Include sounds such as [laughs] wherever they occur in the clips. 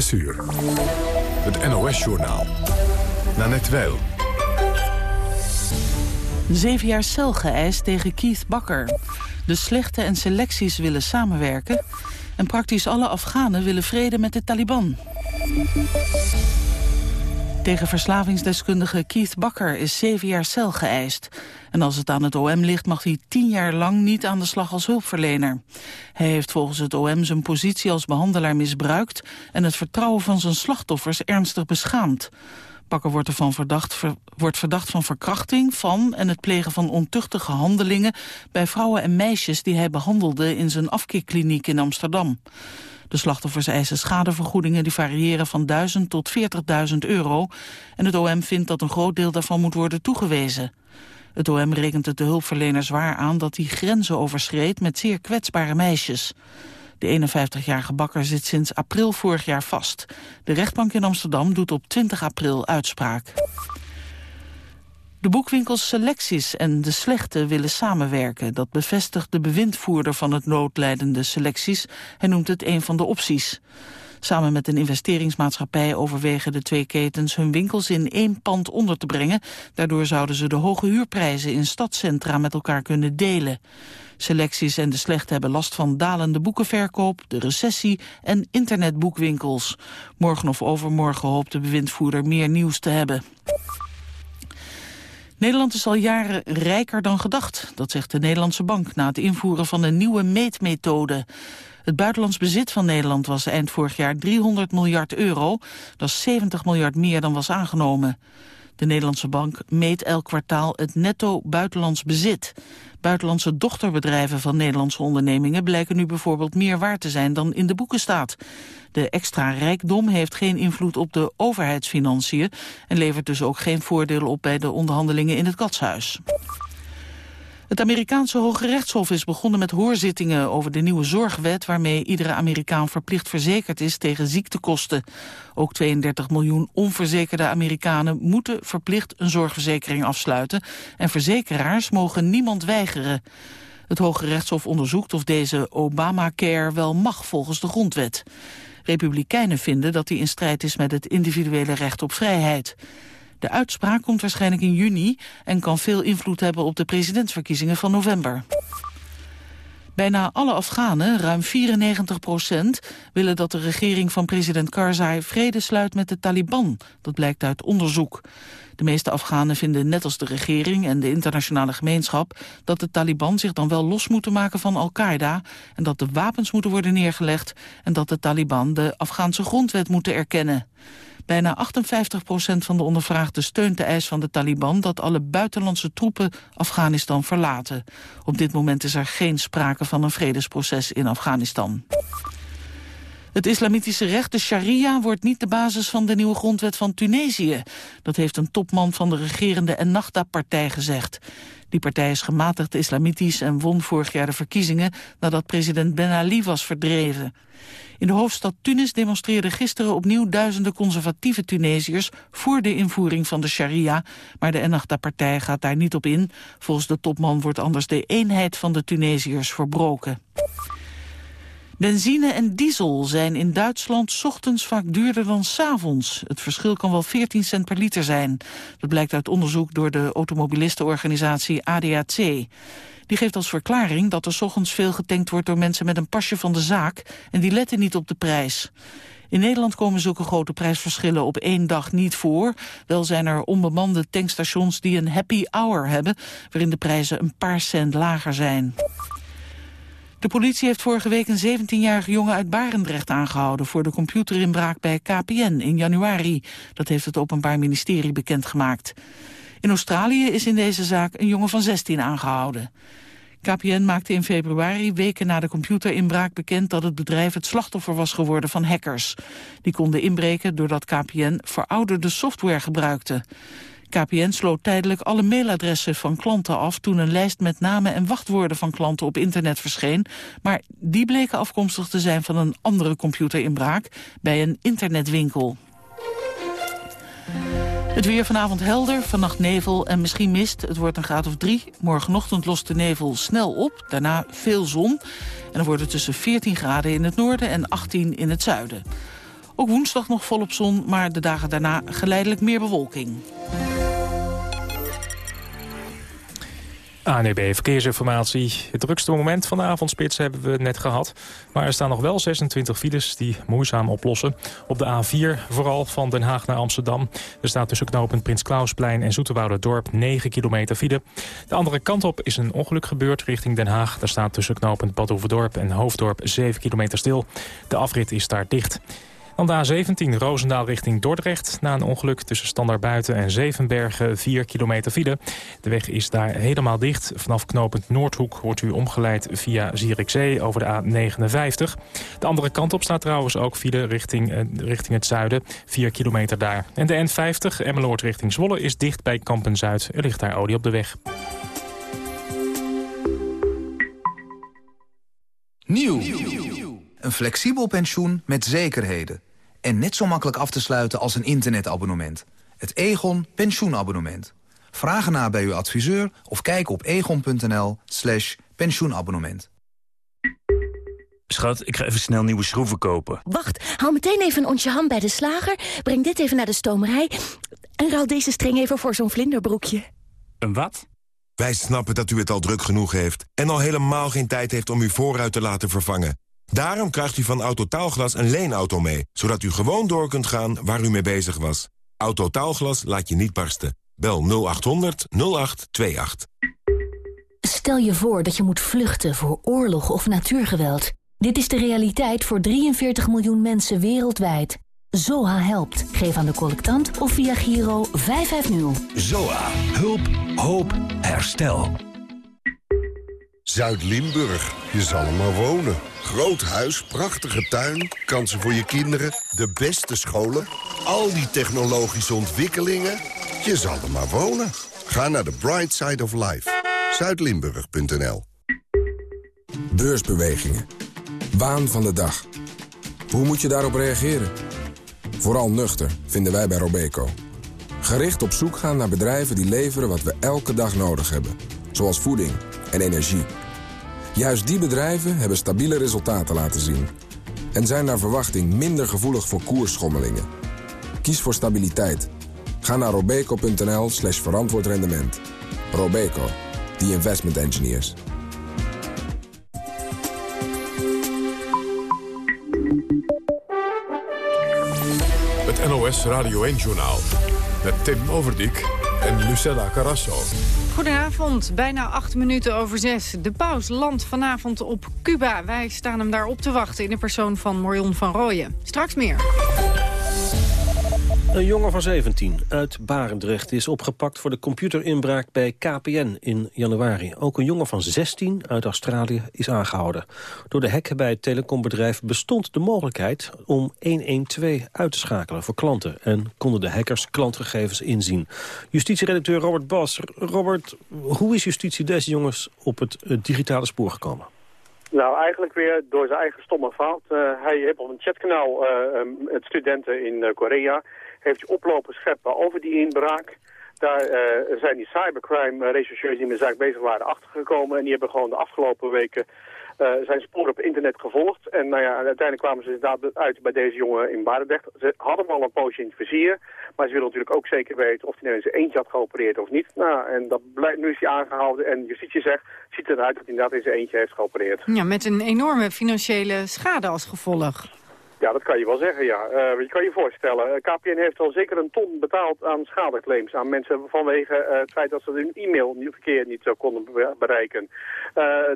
6 uur. Het NOS-journaal. Nanette Weil. Zeven jaar cel geëist tegen Keith Bakker. De slechte en selecties willen samenwerken. En praktisch alle Afghanen willen vrede met de Taliban. Tegen verslavingsdeskundige Keith Bakker is zeven jaar cel geëist. En als het aan het OM ligt mag hij tien jaar lang niet aan de slag als hulpverlener. Hij heeft volgens het OM zijn positie als behandelaar misbruikt... en het vertrouwen van zijn slachtoffers ernstig beschaamd. Bakker wordt ervan verdacht, wordt verdacht van verkrachting van en het plegen van ontuchtige handelingen bij vrouwen en meisjes die hij behandelde in zijn afkeerkliniek in Amsterdam. De slachtoffers eisen schadevergoedingen die variëren van 1000 tot 40.000 euro. En het OM vindt dat een groot deel daarvan moet worden toegewezen. Het OM rekent het de hulpverlener zwaar aan dat hij grenzen overschreed met zeer kwetsbare meisjes. De 51-jarige bakker zit sinds april vorig jaar vast. De rechtbank in Amsterdam doet op 20 april uitspraak. De boekwinkels Selecties en De Slechte willen samenwerken. Dat bevestigt de bewindvoerder van het noodlijdende Selecties. Hij noemt het een van de opties. Samen met een investeringsmaatschappij overwegen de twee ketens hun winkels in één pand onder te brengen. Daardoor zouden ze de hoge huurprijzen in stadcentra met elkaar kunnen delen. Selecties en de slechte hebben last van dalende boekenverkoop, de recessie en internetboekwinkels. Morgen of overmorgen hoopt de bewindvoerder meer nieuws te hebben. Nederland is al jaren rijker dan gedacht. Dat zegt de Nederlandse Bank na het invoeren van een nieuwe meetmethode. Het buitenlands bezit van Nederland was eind vorig jaar 300 miljard euro. Dat is 70 miljard meer dan was aangenomen. De Nederlandse bank meet elk kwartaal het netto buitenlands bezit. Buitenlandse dochterbedrijven van Nederlandse ondernemingen blijken nu bijvoorbeeld meer waard te zijn dan in de boeken staat. De extra rijkdom heeft geen invloed op de overheidsfinanciën en levert dus ook geen voordeel op bij de onderhandelingen in het katshuis. Het Amerikaanse Hoge Rechtshof is begonnen met hoorzittingen over de nieuwe zorgwet waarmee iedere Amerikaan verplicht verzekerd is tegen ziektekosten. Ook 32 miljoen onverzekerde Amerikanen moeten verplicht een zorgverzekering afsluiten en verzekeraars mogen niemand weigeren. Het Hoge Rechtshof onderzoekt of deze Obamacare wel mag volgens de grondwet. Republikeinen vinden dat die in strijd is met het individuele recht op vrijheid. De uitspraak komt waarschijnlijk in juni en kan veel invloed hebben op de presidentsverkiezingen van november. Bijna alle Afghanen, ruim 94 procent, willen dat de regering van president Karzai vrede sluit met de Taliban. Dat blijkt uit onderzoek. De meeste Afghanen vinden net als de regering en de internationale gemeenschap dat de Taliban zich dan wel los moeten maken van Al-Qaeda en dat de wapens moeten worden neergelegd en dat de Taliban de Afghaanse grondwet moeten erkennen. Bijna 58 procent van de ondervraagden steunt de eis van de Taliban... dat alle buitenlandse troepen Afghanistan verlaten. Op dit moment is er geen sprake van een vredesproces in Afghanistan. Het islamitische recht, de sharia, wordt niet de basis van de nieuwe grondwet van Tunesië. Dat heeft een topman van de regerende Ennahda-partij gezegd. Die partij is gematigd islamitisch en won vorig jaar de verkiezingen nadat president Ben Ali was verdreven. In de hoofdstad Tunis demonstreerden gisteren opnieuw duizenden conservatieve Tunesiërs voor de invoering van de sharia, maar de Ennahda-partij gaat daar niet op in. Volgens de topman wordt anders de eenheid van de Tunesiërs verbroken. Benzine en diesel zijn in Duitsland ochtends vaak duurder dan s avonds. Het verschil kan wel 14 cent per liter zijn. Dat blijkt uit onderzoek door de automobilistenorganisatie ADAC. Die geeft als verklaring dat er ochtends veel getankt wordt door mensen met een pasje van de zaak en die letten niet op de prijs. In Nederland komen zulke grote prijsverschillen op één dag niet voor. Wel zijn er onbemande tankstations die een happy hour hebben... waarin de prijzen een paar cent lager zijn. De politie heeft vorige week een 17-jarige jongen uit Barendrecht aangehouden... voor de computerinbraak bij KPN in januari. Dat heeft het Openbaar Ministerie bekendgemaakt. In Australië is in deze zaak een jongen van 16 aangehouden. KPN maakte in februari, weken na de computerinbraak, bekend dat het bedrijf het slachtoffer was geworden van hackers. Die konden inbreken doordat KPN verouderde software gebruikte. KPN sloot tijdelijk alle mailadressen van klanten af... toen een lijst met namen en wachtwoorden van klanten op internet verscheen. Maar die bleken afkomstig te zijn van een andere computerinbraak... bij een internetwinkel. Het weer vanavond helder, vannacht nevel en misschien mist. Het wordt een graad of drie. Morgenochtend lost de nevel snel op, daarna veel zon. En dan wordt het tussen 14 graden in het noorden en 18 in het zuiden. Ook woensdag nog volop zon, maar de dagen daarna geleidelijk meer bewolking. ANEB Verkeersinformatie. Het drukste moment van de avondspits hebben we net gehad. Maar er staan nog wel 26 files die moeizaam oplossen. Op de A4 vooral van Den Haag naar Amsterdam. Er staat tussen knooppunt Prins Klausplein en Dorp 9 kilometer file. De andere kant op is een ongeluk gebeurd richting Den Haag. Daar staat tussen knooppunt Badhoevedorp en Hoofddorp 7 kilometer stil. De afrit is daar dicht. Dan de A17 Roosendaal richting Dordrecht. Na een ongeluk tussen Standaard Buiten en Zevenbergen 4 kilometer file. De weg is daar helemaal dicht. Vanaf knooppunt Noordhoek wordt u omgeleid via Zierikzee over de A59. De andere kant op staat trouwens ook file richting, eh, richting het zuiden. 4 kilometer daar. En de N50 Emmeloord richting Zwolle is dicht bij Kampen-Zuid. Er ligt daar olie op de weg. Nieuw. Een flexibel pensioen met zekerheden. En net zo makkelijk af te sluiten als een internetabonnement. Het Egon pensioenabonnement. Vraag na bij uw adviseur of kijk op egon.nl slash pensioenabonnement. Schat, ik ga even snel nieuwe schroeven kopen. Wacht, haal meteen even een ontje ham bij de slager. Breng dit even naar de stomerij. En ruil deze string even voor zo'n vlinderbroekje. Een wat? Wij snappen dat u het al druk genoeg heeft... en al helemaal geen tijd heeft om uw voorruit te laten vervangen. Daarom krijgt u van Autotaalglas een leenauto mee... zodat u gewoon door kunt gaan waar u mee bezig was. Autotaalglas laat je niet barsten. Bel 0800 0828. Stel je voor dat je moet vluchten voor oorlog of natuurgeweld. Dit is de realiteit voor 43 miljoen mensen wereldwijd. ZOA helpt. Geef aan de collectant of via Giro 550. ZOA. Hulp. Hoop. Herstel. Zuid-Limburg. Je zal er maar wonen. Groot huis, prachtige tuin, kansen voor je kinderen, de beste scholen... al die technologische ontwikkelingen. Je zal er maar wonen. Ga naar the bright side of life. Zuidlimburg.nl Beursbewegingen. Waan van de dag. Hoe moet je daarop reageren? Vooral nuchter, vinden wij bij Robeco. Gericht op zoek gaan naar bedrijven die leveren wat we elke dag nodig hebben. Zoals voeding en energie. Juist die bedrijven hebben stabiele resultaten laten zien. En zijn naar verwachting minder gevoelig voor koersschommelingen. Kies voor stabiliteit. Ga naar robeco.nl slash verantwoord rendement. Robeco, the investment engineers. Het NOS Radio 1-journaal met Tim Overdijk en Lucella Carrasso. Goedenavond, bijna acht minuten over zes. De paus landt vanavond op Cuba. Wij staan hem daar op te wachten in de persoon van Morion van Rooyen. Straks meer. Een jongen van 17 uit Barendrecht is opgepakt voor de computerinbraak bij KPN in januari. Ook een jongen van 16 uit Australië is aangehouden. Door de hack bij het telecombedrijf bestond de mogelijkheid om 112 uit te schakelen voor klanten. En konden de hackers klantgegevens inzien. Justitieredacteur Robert Bas. Robert, hoe is justitie deze jongens op het digitale spoor gekomen? Nou, eigenlijk weer door zijn eigen stomme fout. Uh, hij heeft op een chatkanaal uh, het studenten in Korea heeft oplopen scheppen over die inbraak. Daar uh, zijn die cybercrime-rechercheurs die met de zaak bezig waren achtergekomen. En die hebben gewoon de afgelopen weken uh, zijn sporen op internet gevolgd. En nou ja, uiteindelijk kwamen ze inderdaad uit bij deze jongen in Barendrecht. Ze hadden hem al een poosje in het vizier. Maar ze willen natuurlijk ook zeker weten of hij nou in zijn eentje had geopereerd of niet. Nou, en dat blijkt, nu is hij aangehouden. En justitie zegt, ziet eruit dat hij inderdaad in zijn eentje heeft geopereerd. Ja, met een enorme financiële schade als gevolg. Ja, dat kan je wel zeggen, ja. Uh, je kan je voorstellen, uh, KPN heeft al zeker een ton betaald aan schadeclaims aan mensen vanwege uh, het feit dat ze hun e-mailverkeer niet zo konden bereiken.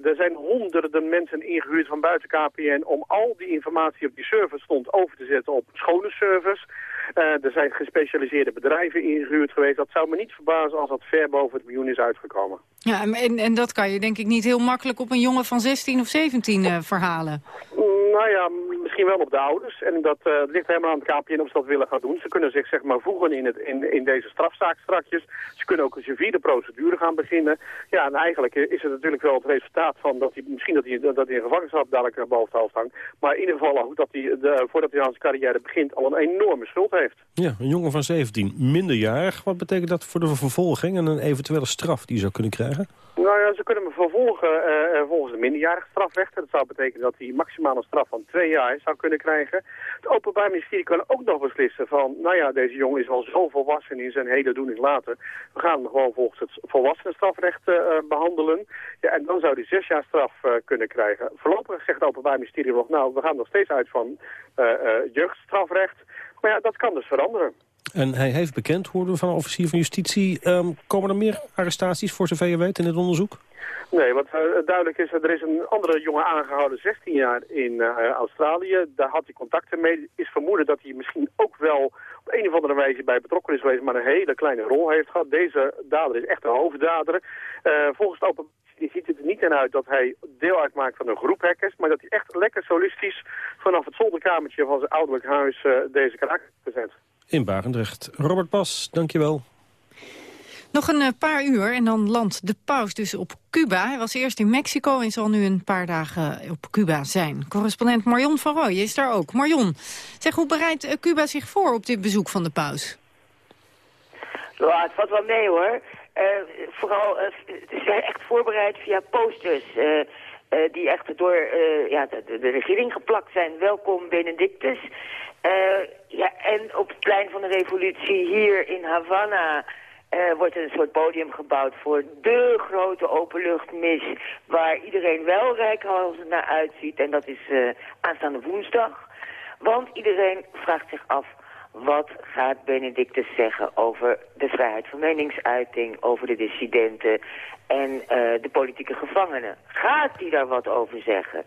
er zijn honderden mensen ingehuurd van buiten KPN om al die informatie op die server stond over te zetten op schone servers. er zijn gespecialiseerde bedrijven ingehuurd geweest. Dat zou me niet verbazen als dat ver boven het miljoen is uitgekomen. Ja, en, en dat kan je denk ik niet heel makkelijk op een jongen van 16 of 17 verhalen. Nou ja, misschien wel op de ouders. En dat uh, ligt helemaal aan het KPN of ze dat willen gaan doen. Ze kunnen zich zeg maar voegen in, het, in, in deze strafzaak strakjes. Ze kunnen ook een civiele procedure gaan beginnen. Ja, en eigenlijk is het natuurlijk wel het resultaat van dat hij misschien dat hij, dat in gevangenschap dadelijk boven het hangt. Maar in ieder geval dat hij, de, voordat hij aan zijn carrière begint, al een enorme schuld heeft. Ja, een jongen van 17, minderjarig. Wat betekent dat voor de vervolging en een eventuele straf die hij zou kunnen krijgen? Nou ja, ze kunnen me vervolgen uh, volgens de minderjarige strafrechter. Dat zou betekenen dat hij maximaal een straf van twee jaar zou kunnen krijgen. Het Openbaar Ministerie kan ook nog beslissen van... nou ja, deze jongen is al zo volwassen in zijn hele doen is later. We gaan hem gewoon volgens het volwassenenstrafrecht uh, behandelen. Ja, en dan zou hij zes jaar straf kunnen krijgen. Voorlopig zegt het Openbaar Ministerie nog... nou, we gaan nog steeds uit van jeugdstrafrecht. Maar ja, dat kan dus veranderen. En hij heeft bekend, hoorden we van een officier van justitie. Um, komen er meer arrestaties voor zover je weet in het onderzoek? Nee, wat uh, duidelijk is, er is een andere jongen aangehouden, 16 jaar in uh, Australië. Daar had hij contacten mee. Is vermoeden dat hij misschien ook wel op een of andere wijze bij betrokken is geweest, maar een hele kleine rol heeft gehad. Deze dader is echt een hoofddader. Uh, volgens het open ziet het er niet in uit dat hij deel uitmaakt van een groep hackers, maar dat hij echt lekker solistisch vanaf het zolderkamertje van zijn ouderlijk huis deze karakter zet in Barendrecht. Robert Pas, dankjewel. Nog een eh, paar uur en dan landt de paus dus op Cuba. Hij was eerst in Mexico en zal nu een paar dagen op Cuba zijn. Correspondent Marion van Rooij is daar ook. Marion, zeg, hoe bereidt eh, Cuba zich voor op dit bezoek van de paus? Ja, het valt wel mee hoor. Uh, vooral, uh, het is echt voorbereid via posters... Uh, die echt door ja, de, de, regering geplakt zijn. Welkom Benedictus. Uh, ja, en op revolutie hier in Havana... Uh, wordt er een soort podium gebouwd voor de grote openluchtmis... waar iedereen wel rijkhalsend naar uitziet. En dat is uh, aanstaande woensdag. Want iedereen vraagt zich af... wat gaat Benedictus zeggen over de vrijheid van meningsuiting... over de dissidenten en uh, de politieke gevangenen? Gaat hij daar wat over zeggen?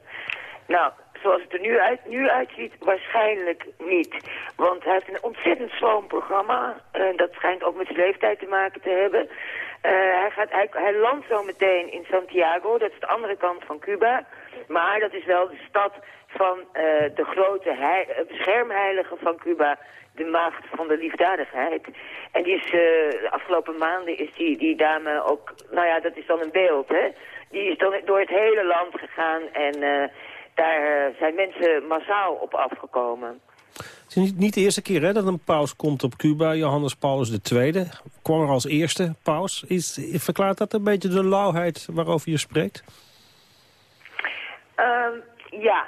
Nou, zoals het er nu, uit, nu uitziet, waarschijnlijk niet. Want hij heeft een ontzettend sloom programma. En dat schijnt ook met zijn leeftijd te maken te hebben. Uh, hij, gaat, hij, hij landt zo meteen in Santiago, dat is de andere kant van Cuba. Maar dat is wel de stad van uh, de grote hei, beschermheilige van Cuba, de maagd van de liefdadigheid. En die is, de afgelopen maanden is die, die dame ook, nou ja, dat is dan een beeld, hè. Die is dan door het hele land gegaan en daar eh, zijn mensen massaal op afgekomen. Het is niet de eerste keer hè, dat een paus komt op Cuba. Johannes Paulus II kwam er als eerste paus. Is, verklaart dat een beetje de lauwheid waarover je spreekt? Um, ja,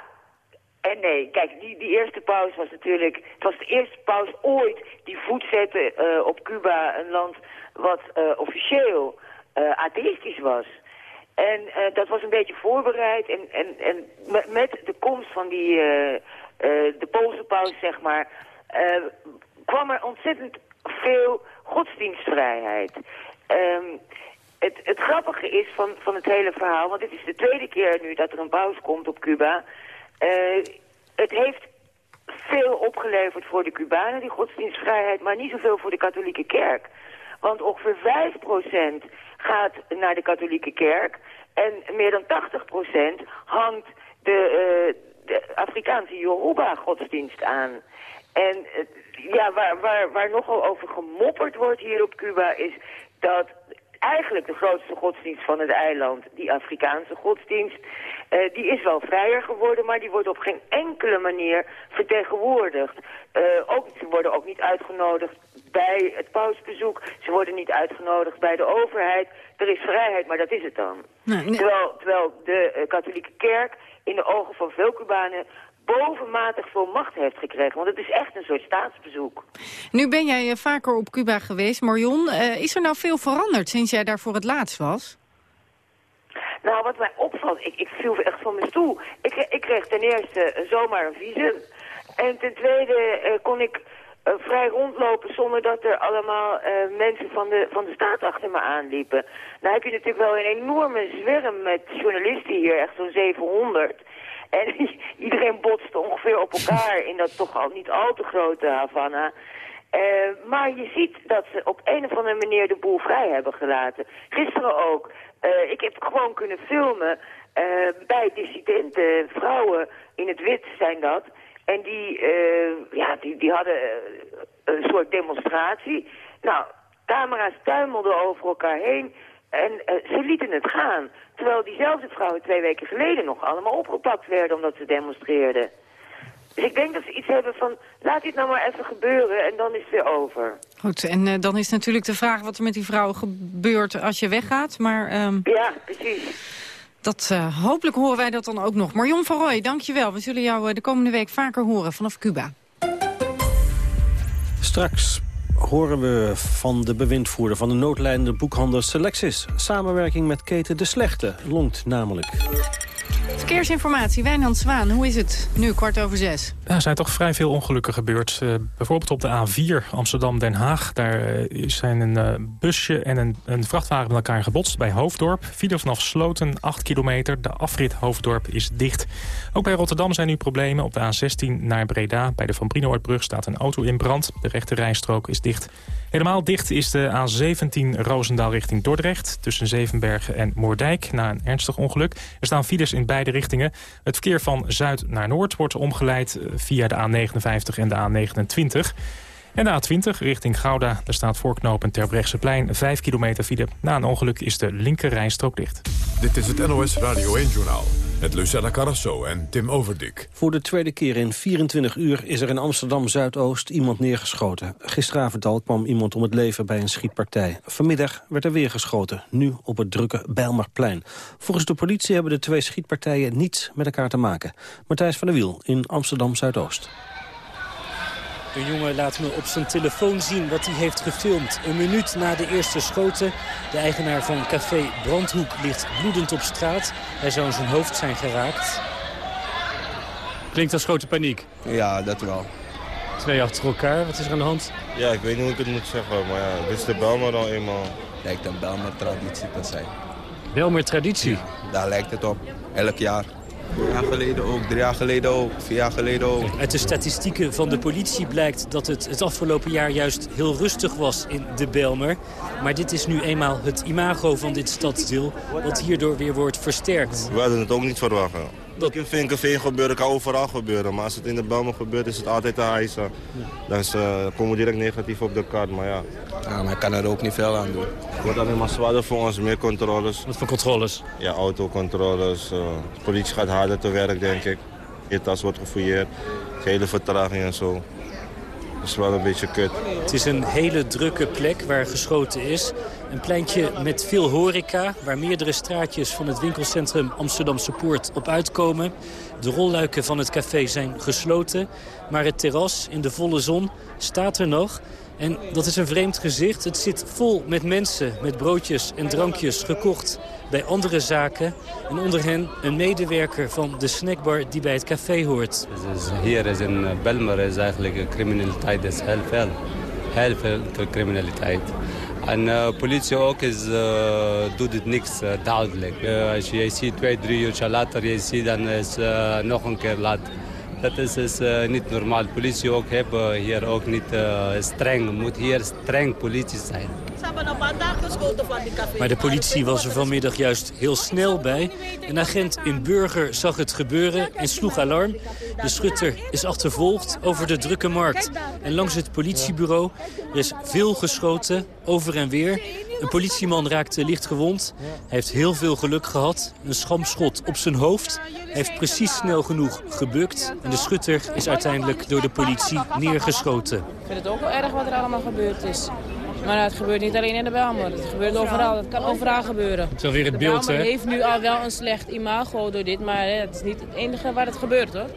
en nee, kijk, die, die eerste paus was natuurlijk... Het was de eerste paus ooit die voet zette uh, op Cuba, een land wat uh, officieel uh, atheïstisch was. En uh, dat was een beetje voorbereid. En, en, en met de komst van die, uh, de Poolse paus, zeg maar, kwam er ontzettend veel godsdienstvrijheid. Um, het, het grappige is van, van het hele verhaal, want dit is de tweede keer nu dat er een paus komt op Cuba. het heeft veel opgeleverd voor de Cubanen, die godsdienstvrijheid, maar niet zoveel voor de katholieke kerk. Want ongeveer 5% gaat naar de katholieke kerk. En meer dan 80% hangt de, uh, de Afrikaanse Yoruba-godsdienst aan. En uh, ja, waar, waar, waar nogal over gemopperd wordt hier op Cuba is dat eigenlijk de grootste godsdienst van het eiland, die Afrikaanse godsdienst, uh, die is wel vrijer geworden, maar die wordt op geen enkele manier vertegenwoordigd. Uh, ook, ze worden ook niet uitgenodigd bij het pausbezoek. Ze worden niet uitgenodigd bij de overheid. Er is vrijheid, maar dat is het dan. Nee, nee. Terwijl, terwijl de uh, katholieke kerk in de ogen van veel Cubanen bovenmatig veel macht heeft gekregen. Want het is echt een soort staatsbezoek. Nu ben jij uh, vaker op Cuba geweest, Marion. Uh, is er nou veel veranderd sinds jij daar voor het laatst was? Nou, wat mij opvalt, ik, ik viel echt van mijn stoel. Ik, ik kreeg ten eerste zomaar een visum. En ten tweede uh, kon ik uh, vrij rondlopen zonder dat er allemaal uh, mensen van de, van de staat achter me aanliepen. Nou heb je natuurlijk wel een enorme zwerm met journalisten hier, echt zo'n 700. En [laughs] iedereen botste ongeveer op elkaar in dat toch al niet al te grote Havana. Uh, maar je ziet dat ze op een of andere manier de boel vrij hebben gelaten. Gisteren ook. Uh, ik heb gewoon kunnen filmen uh, bij dissidenten, vrouwen in het wit zijn dat. En die, ja, die, die hadden een soort demonstratie. Nou, camera's tuimelden over elkaar heen. En ze lieten het gaan. Terwijl diezelfde vrouwen twee weken geleden nog allemaal opgepakt werden omdat ze demonstreerden. Dus ik denk dat ze iets hebben van, laat dit nou maar even gebeuren en dan is het weer over. Goed, en eh, dan is natuurlijk de vraag wat er met die vrouw gebeurt als je weggaat. Maar ehm, Ja, precies. dat, eh, hopelijk horen wij dat dan ook nog. Marion van Rooij, dankjewel. We zullen jou eh, de komende week vaker horen vanaf Cuba. Straks horen we van de bewindvoerder van de noodlijnende boekhandel Selectis. Samenwerking met keten De Slechte longt namelijk. Verkeersinformatie, Wijnand Zwaan, hoe is het nu, kwart over zes? Er zijn toch vrij veel ongelukken gebeurd. Eh, bijvoorbeeld op de A4 Amsterdam-Den Haag. Daar eh, zijn een eh, busje en een, een vrachtwagen met elkaar gebotst bij Hoofddorp. File vanaf Sloten, 8 kilometer. De afrit Hoofddorp is dicht. Ook bij Rotterdam zijn nu problemen. Op de A16 naar Breda. Bij de Van Brienoordbrug staat een auto in brand. De rechte rijstrook is dicht. Helemaal dicht is de A17 Roosendaal richting Dordrecht... tussen Zevenbergen en Moordijk na een ernstig ongeluk. Er staan files in beide richtingen. Het verkeer van zuid naar noord wordt omgeleid eh, via de A59 en de A29... En de A20 richting Gouda, daar staat voorknopend Terbrechtseplein 5 kilometer file. Na een ongeluk is de linker rijstrook dicht. Dit is het NOS Radio 1-journaal met Lucella Carrasso en Tim Overdik. Voor de tweede keer in 24 uur is er in Amsterdam-Zuidoost iemand neergeschoten. Gisteravond al kwam iemand om het leven bij een schietpartij. Vanmiddag werd er weer geschoten, nu op het drukke Bijlmerplein. Volgens de politie hebben de twee schietpartijen niets met elkaar te maken. Matthijs van der Wiel in Amsterdam-Zuidoost. Een jongen laat me op zijn telefoon zien wat hij heeft gefilmd. Een minuut na de eerste schoten. De eigenaar van café Brandhoek ligt bloedend op straat. Hij zou in zijn hoofd zijn geraakt. Klinkt als grote paniek. Ja, dat wel. Twee achter elkaar. Wat is er aan de hand? Ja, ik weet niet hoe ik het moet zeggen, maar ja, dit is de Belmer dan eenmaal. Lijkt een Belmer traditie te zijn. Belmer traditie? Daar lijkt het op. Elk jaar. Een jaar geleden ook, drie jaar geleden ook, vier jaar geleden ook. Uit de statistieken van de politie blijkt dat het het afgelopen jaar juist heel rustig was in de Belmer. Maar dit is nu eenmaal het imago van dit stadsdeel, wat hierdoor weer wordt versterkt. We hadden het ook niet verwacht. Dat in Vinkenveen gebeuren kan overal gebeuren, maar als het in de Belmer gebeurt is het altijd een eisen. Dan is, uh, komen we direct negatief op de kaart, maar ja. Ja, maar ik kan er ook niet veel aan doen. Het wordt alleen maar zwaarder voor ons, meer controles. Wat voor controles? Ja, autocontroles. Uh, de politie gaat harder te werk, denk ik. Je tas wordt gefouilleerd, hele vertraging en zo. Dat is wel een beetje kut. Het is een hele drukke plek waar geschoten is. Een pleintje met veel horeca, waar meerdere straatjes van het winkelcentrum Amsterdamse Poort op uitkomen. De rolluiken van het café zijn gesloten, maar het terras in de volle zon staat er nog. En dat is een vreemd gezicht. Het zit vol met mensen, met broodjes en drankjes gekocht bij andere zaken. En onder hen een medewerker van de snackbar die bij het café hoort. Hier is in Belmer is eigenlijk criminaliteit is heel veel. Heel veel criminaliteit. En de uh, politie ook is, uh, doet het niks uh, duidelijk. als je ziet twee, drie uur later, je ziet dan is nog een keer laat. Dat is, is niet normaal. Politie ook hebben hier ook niet streng. Moet hier streng politie zijn. Ze hebben een paar geschoten van die café. Maar de politie was er vanmiddag juist heel snel bij. Een agent in Burger zag het gebeuren en sloeg alarm. De schutter is achtervolgd over de drukke markt. En langs het politiebureau er is veel geschoten, over en weer. Een politieman raakte licht gewond. Hij heeft heel veel geluk gehad. Een schamschot op zijn hoofd. Hij heeft precies snel genoeg gebukt. En de schutter is uiteindelijk door de politie neergeschoten. Ik vind het ook wel erg wat er allemaal gebeurd is. Maar het gebeurt niet alleen in de Belmer. Het gebeurt overal. Het kan overal gebeuren. Het is alweer het beeld, hè? De heeft nu al wel een slecht imago door dit. Maar het is niet het enige waar het gebeurt, hoor.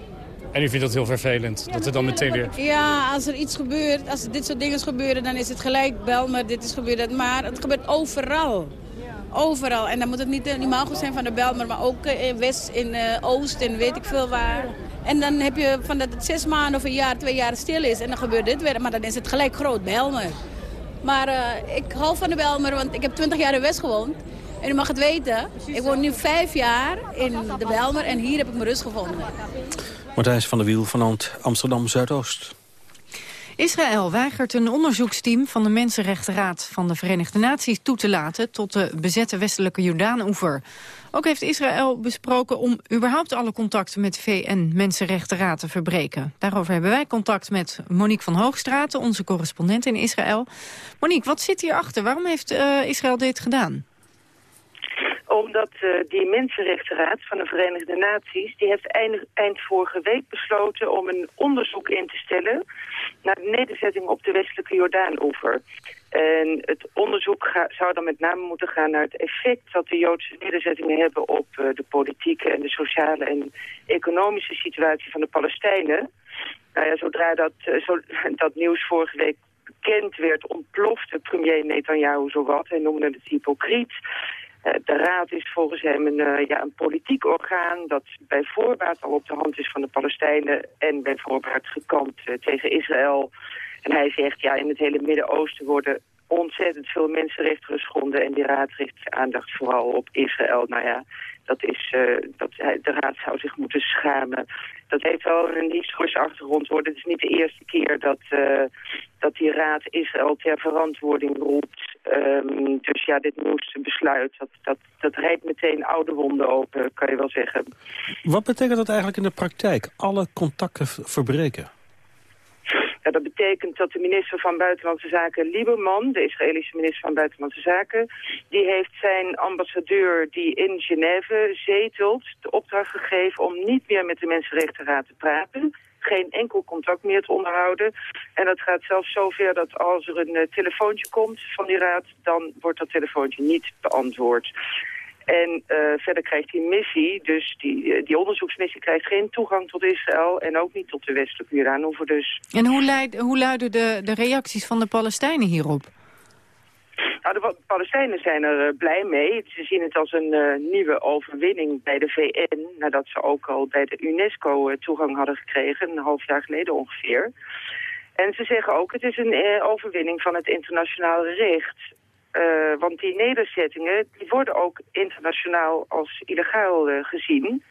En u vindt dat heel vervelend, dat er dan meteen weer... Ja, als er iets gebeurt, als er dit soort dingen gebeuren, dan is het gelijk Belmer, dit is gebeurd. Maar het gebeurt overal. Overal. En dan moet het niet een imago zijn van de Belmer, maar ook in West, in uh, Oost en weet ik veel waar. En dan heb je van dat het zes maanden of een jaar, twee jaar stil is en dan gebeurt dit weer. Maar dan is het gelijk groot Belmer. Maar uh, ik hou van de Belmer, want ik heb twintig jaar in West gewoond. En u mag het weten, ik woon nu vijf jaar in de Belmer en hier heb ik mijn rust gevonden. Matthijs van der Wiel van Amsterdam-Zuidoost. Israël weigert een onderzoeksteam van de Mensenrechtenraad van de Verenigde Naties toe te laten tot de bezette westelijke Jordaan-oever. Ook heeft Israël besproken om überhaupt alle contacten met VN-Mensenrechtenraad te verbreken. Daarover hebben wij contact met Monique van Hoogstraten, onze correspondent in Israël. Monique, wat zit hierachter? Waarom heeft uh, Israël dit gedaan? Omdat uh, die Mensenrechtenraad van de Verenigde Naties... die heeft eind, vorige week besloten om een onderzoek in te stellen... naar de nederzetting op de westelijke Jordaanoever. En het onderzoek zou dan met name moeten gaan naar het effect... dat de Joodse nederzettingen hebben op uh, de politieke en de sociale en economische situatie van de Palestijnen. Nou ja, zodra dat, uh, zo, [laughs] dat nieuws vorige week bekend werd, ontplofte premier Netanyahu zowat. Hij noemde het hypocriet. Uh, de raad is volgens hem een, uh, ja, een politiek orgaan dat bij voorbaat al op de hand is van de Palestijnen en bij voorbaat gekant uh, tegen Israël. En hij zegt, ja, in het hele Midden-Oosten worden ontzettend veel mensenrechten geschonden en die raad richt aandacht vooral op Israël. Nou ja, dat is, dat, de raad zou zich moeten schamen. Dat heeft wel een historische achtergrond worden. Het is niet de eerste keer dat, dat die raad Israël ter verantwoording roept. Um, dus ja, dit moest besluit. Dat, dat, dat rijdt meteen oude wonden open, kan je wel zeggen. Wat betekent dat eigenlijk in de praktijk? Alle contacten verbreken? Ja, dat betekent dat de minister van Buitenlandse Zaken, Lieberman, de Israëlische minister van Buitenlandse Zaken, die heeft zijn ambassadeur die in Genève zetelt de opdracht gegeven om niet meer met de Mensenrechtenraad te praten geen enkel contact meer te onderhouden. En dat gaat zelfs zover dat als er een uh, telefoontje komt van die raad... dan wordt dat telefoontje niet beantwoord. En uh, verder krijgt die missie, dus die, die onderzoeksmissie krijgt geen toegang tot Israël en ook niet tot de westelijke Jordaanoever dus. En hoe, leid, hoe luiden de, de reacties van de Palestijnen hierop? Nou, de Palestijnen zijn er uh, blij mee. Ze zien het als een uh, nieuwe overwinning bij de VN... nadat ze ook al bij de UNESCO uh, toegang hadden gekregen, een half jaar geleden ongeveer. En ze zeggen ook, het is een overwinning van het internationale recht. Want die nederzettingen die worden ook internationaal als illegaal gezien.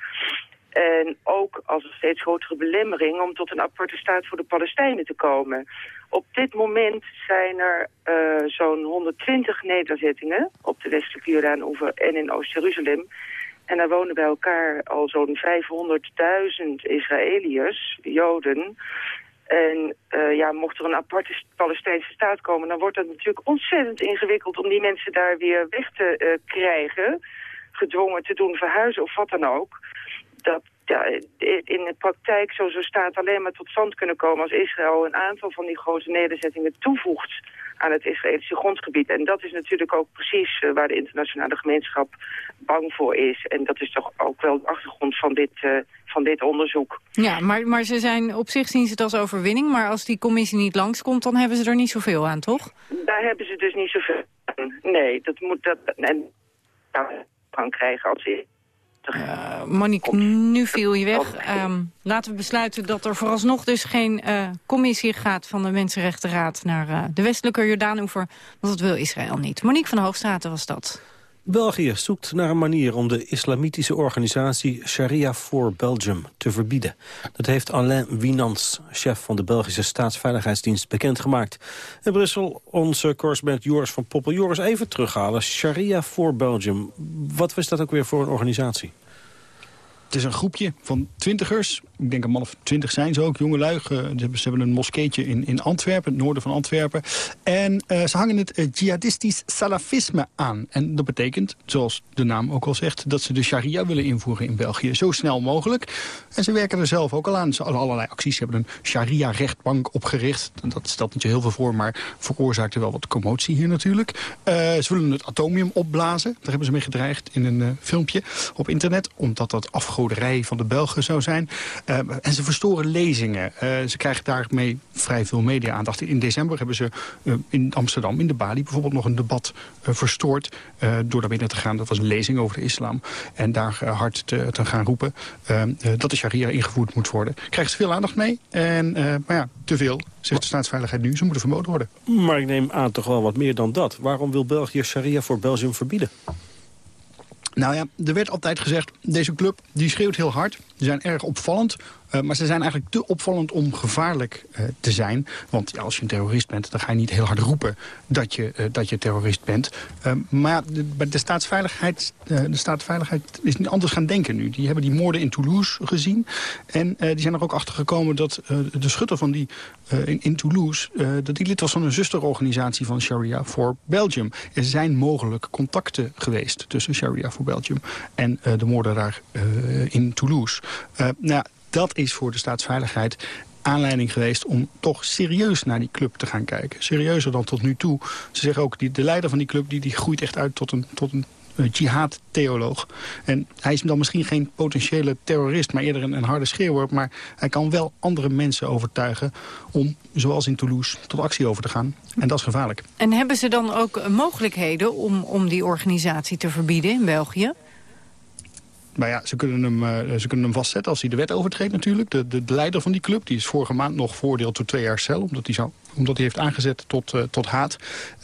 En ook als een steeds grotere belemmering om tot een aparte staat voor de Palestijnen te komen. Op dit moment zijn er uh, zo'n 120 nederzettingen op de westelijke Jordaan-oever en in Oost-Jeruzalem. En daar wonen bij elkaar al zo'n 500.000 Israëliërs, Joden. En uh, ja, mocht er een aparte Palestijnse staat komen... dan wordt het natuurlijk ontzettend ingewikkeld om die mensen daar weer weg te uh, krijgen. Gedwongen te doen verhuizen of wat dan ook. Dat ja, in de praktijk zo zo staat alleen maar tot stand kunnen komen... als Israël een aantal van die grote nederzettingen toevoegt aan het Israëlische grondgebied. En dat is natuurlijk ook precies uh, waar de internationale gemeenschap bang voor is. En dat is toch ook wel de achtergrond van dit, uh, van dit onderzoek. Ja, maar, maar ze zijn op zich zien ze het als overwinning. Maar als die commissie niet langskomt, dan hebben ze er niet zoveel aan, toch? Daar hebben ze dus niet zoveel aan. Nee, dat moet dat... En, nou, kan krijgen als ze uh, Monique, nu viel je weg. Um, laten we besluiten dat er vooralsnog dus geen uh, commissie gaat... van de Mensenrechtenraad naar uh, de westelijke Jordaanoever. Want dat wil Israël niet. Monique van Hoogstraten was dat. België zoekt naar een manier om de islamitische organisatie Sharia for Belgium te verbieden. Dat heeft Alain Wienans, chef van de Belgische Staatsveiligheidsdienst, bekendgemaakt. In Brussel, onze correspondent Joris van Poppel. Joris, even terughalen. Sharia for Belgium, wat was dat ook weer voor een organisatie? Het is een groepje van twintigers. Ik denk een man of twintig zijn ze ook, jongelui. Ze hebben een moskeetje in, in Antwerpen, het noorden van Antwerpen. En uh, ze hangen het uh, jihadistisch salafisme aan. En dat betekent, zoals de naam ook al zegt... dat ze de sharia willen invoeren in België. Zo snel mogelijk. En ze werken er zelf ook al aan. Ze hebben allerlei acties. Ze hebben een sharia-rechtbank opgericht. Dat stelt niet zo heel veel voor, maar veroorzaakte wel wat commotie hier natuurlijk. Ze willen het atomium opblazen. Daar hebben ze mee gedreigd in een filmpje op internet. Omdat dat afgoderij van de Belgen zou zijn... Uh, en ze verstoren lezingen. Uh, ze krijgen daarmee vrij veel media-aandacht. In december hebben ze uh, in Amsterdam, in de Bali bijvoorbeeld... nog een debat verstoord door daar binnen te gaan. Dat was een lezing over de islam. En daar hard te, gaan roepen dat de sharia ingevoerd moet worden. Krijgen ze veel aandacht mee. En, maar ja, te veel, zegt de staatsveiligheid nu. Ze moeten verboden worden. Maar ik neem aan toch wel wat meer dan dat. Waarom wil België sharia voor Belgium verbieden? Nou ja, er werd altijd gezegd, deze club die schreeuwt heel hard. Die zijn erg opvallend. Uh, maar ze zijn eigenlijk te opvallend om gevaarlijk uh, te zijn. Want als je een terrorist bent, dan ga je niet heel hard roepen dat je, uh, dat je terrorist bent. maar ja, de, de, staatsveiligheid, de staatsveiligheid is niet anders gaan denken nu. Die hebben die moorden in Toulouse gezien. En die zijn er ook achter gekomen dat de schutter van die in, in, Toulouse... dat die lid was van een zusterorganisatie van Sharia voor Belgium. Er zijn mogelijk contacten geweest tussen Sharia voor Belgium en de moordenaar in Toulouse. nou, dat is voor de staatsveiligheid aanleiding geweest om toch serieus naar die club te gaan kijken. Serieuzer dan tot nu toe. Ze zeggen ook, die, de leider van die club die, die groeit echt uit tot een, tot een uh, jihad-theoloog. En hij is dan misschien geen potentiële terrorist, maar eerder een, een harde schreeuwer. Maar hij kan wel andere mensen overtuigen om, zoals in Toulouse, tot actie over te gaan. En dat is gevaarlijk. En hebben ze dan ook mogelijkheden om, om die organisatie te verbieden in België? Maar ja, ze kunnen, hem, uh, ze kunnen hem vastzetten als hij de wet overtreedt natuurlijk. De, de, de, leider van die club die is vorige maand nog voordeeld tot twee jaar cel... omdat hij zou omdat hij heeft aangezet tot, uh, tot haat.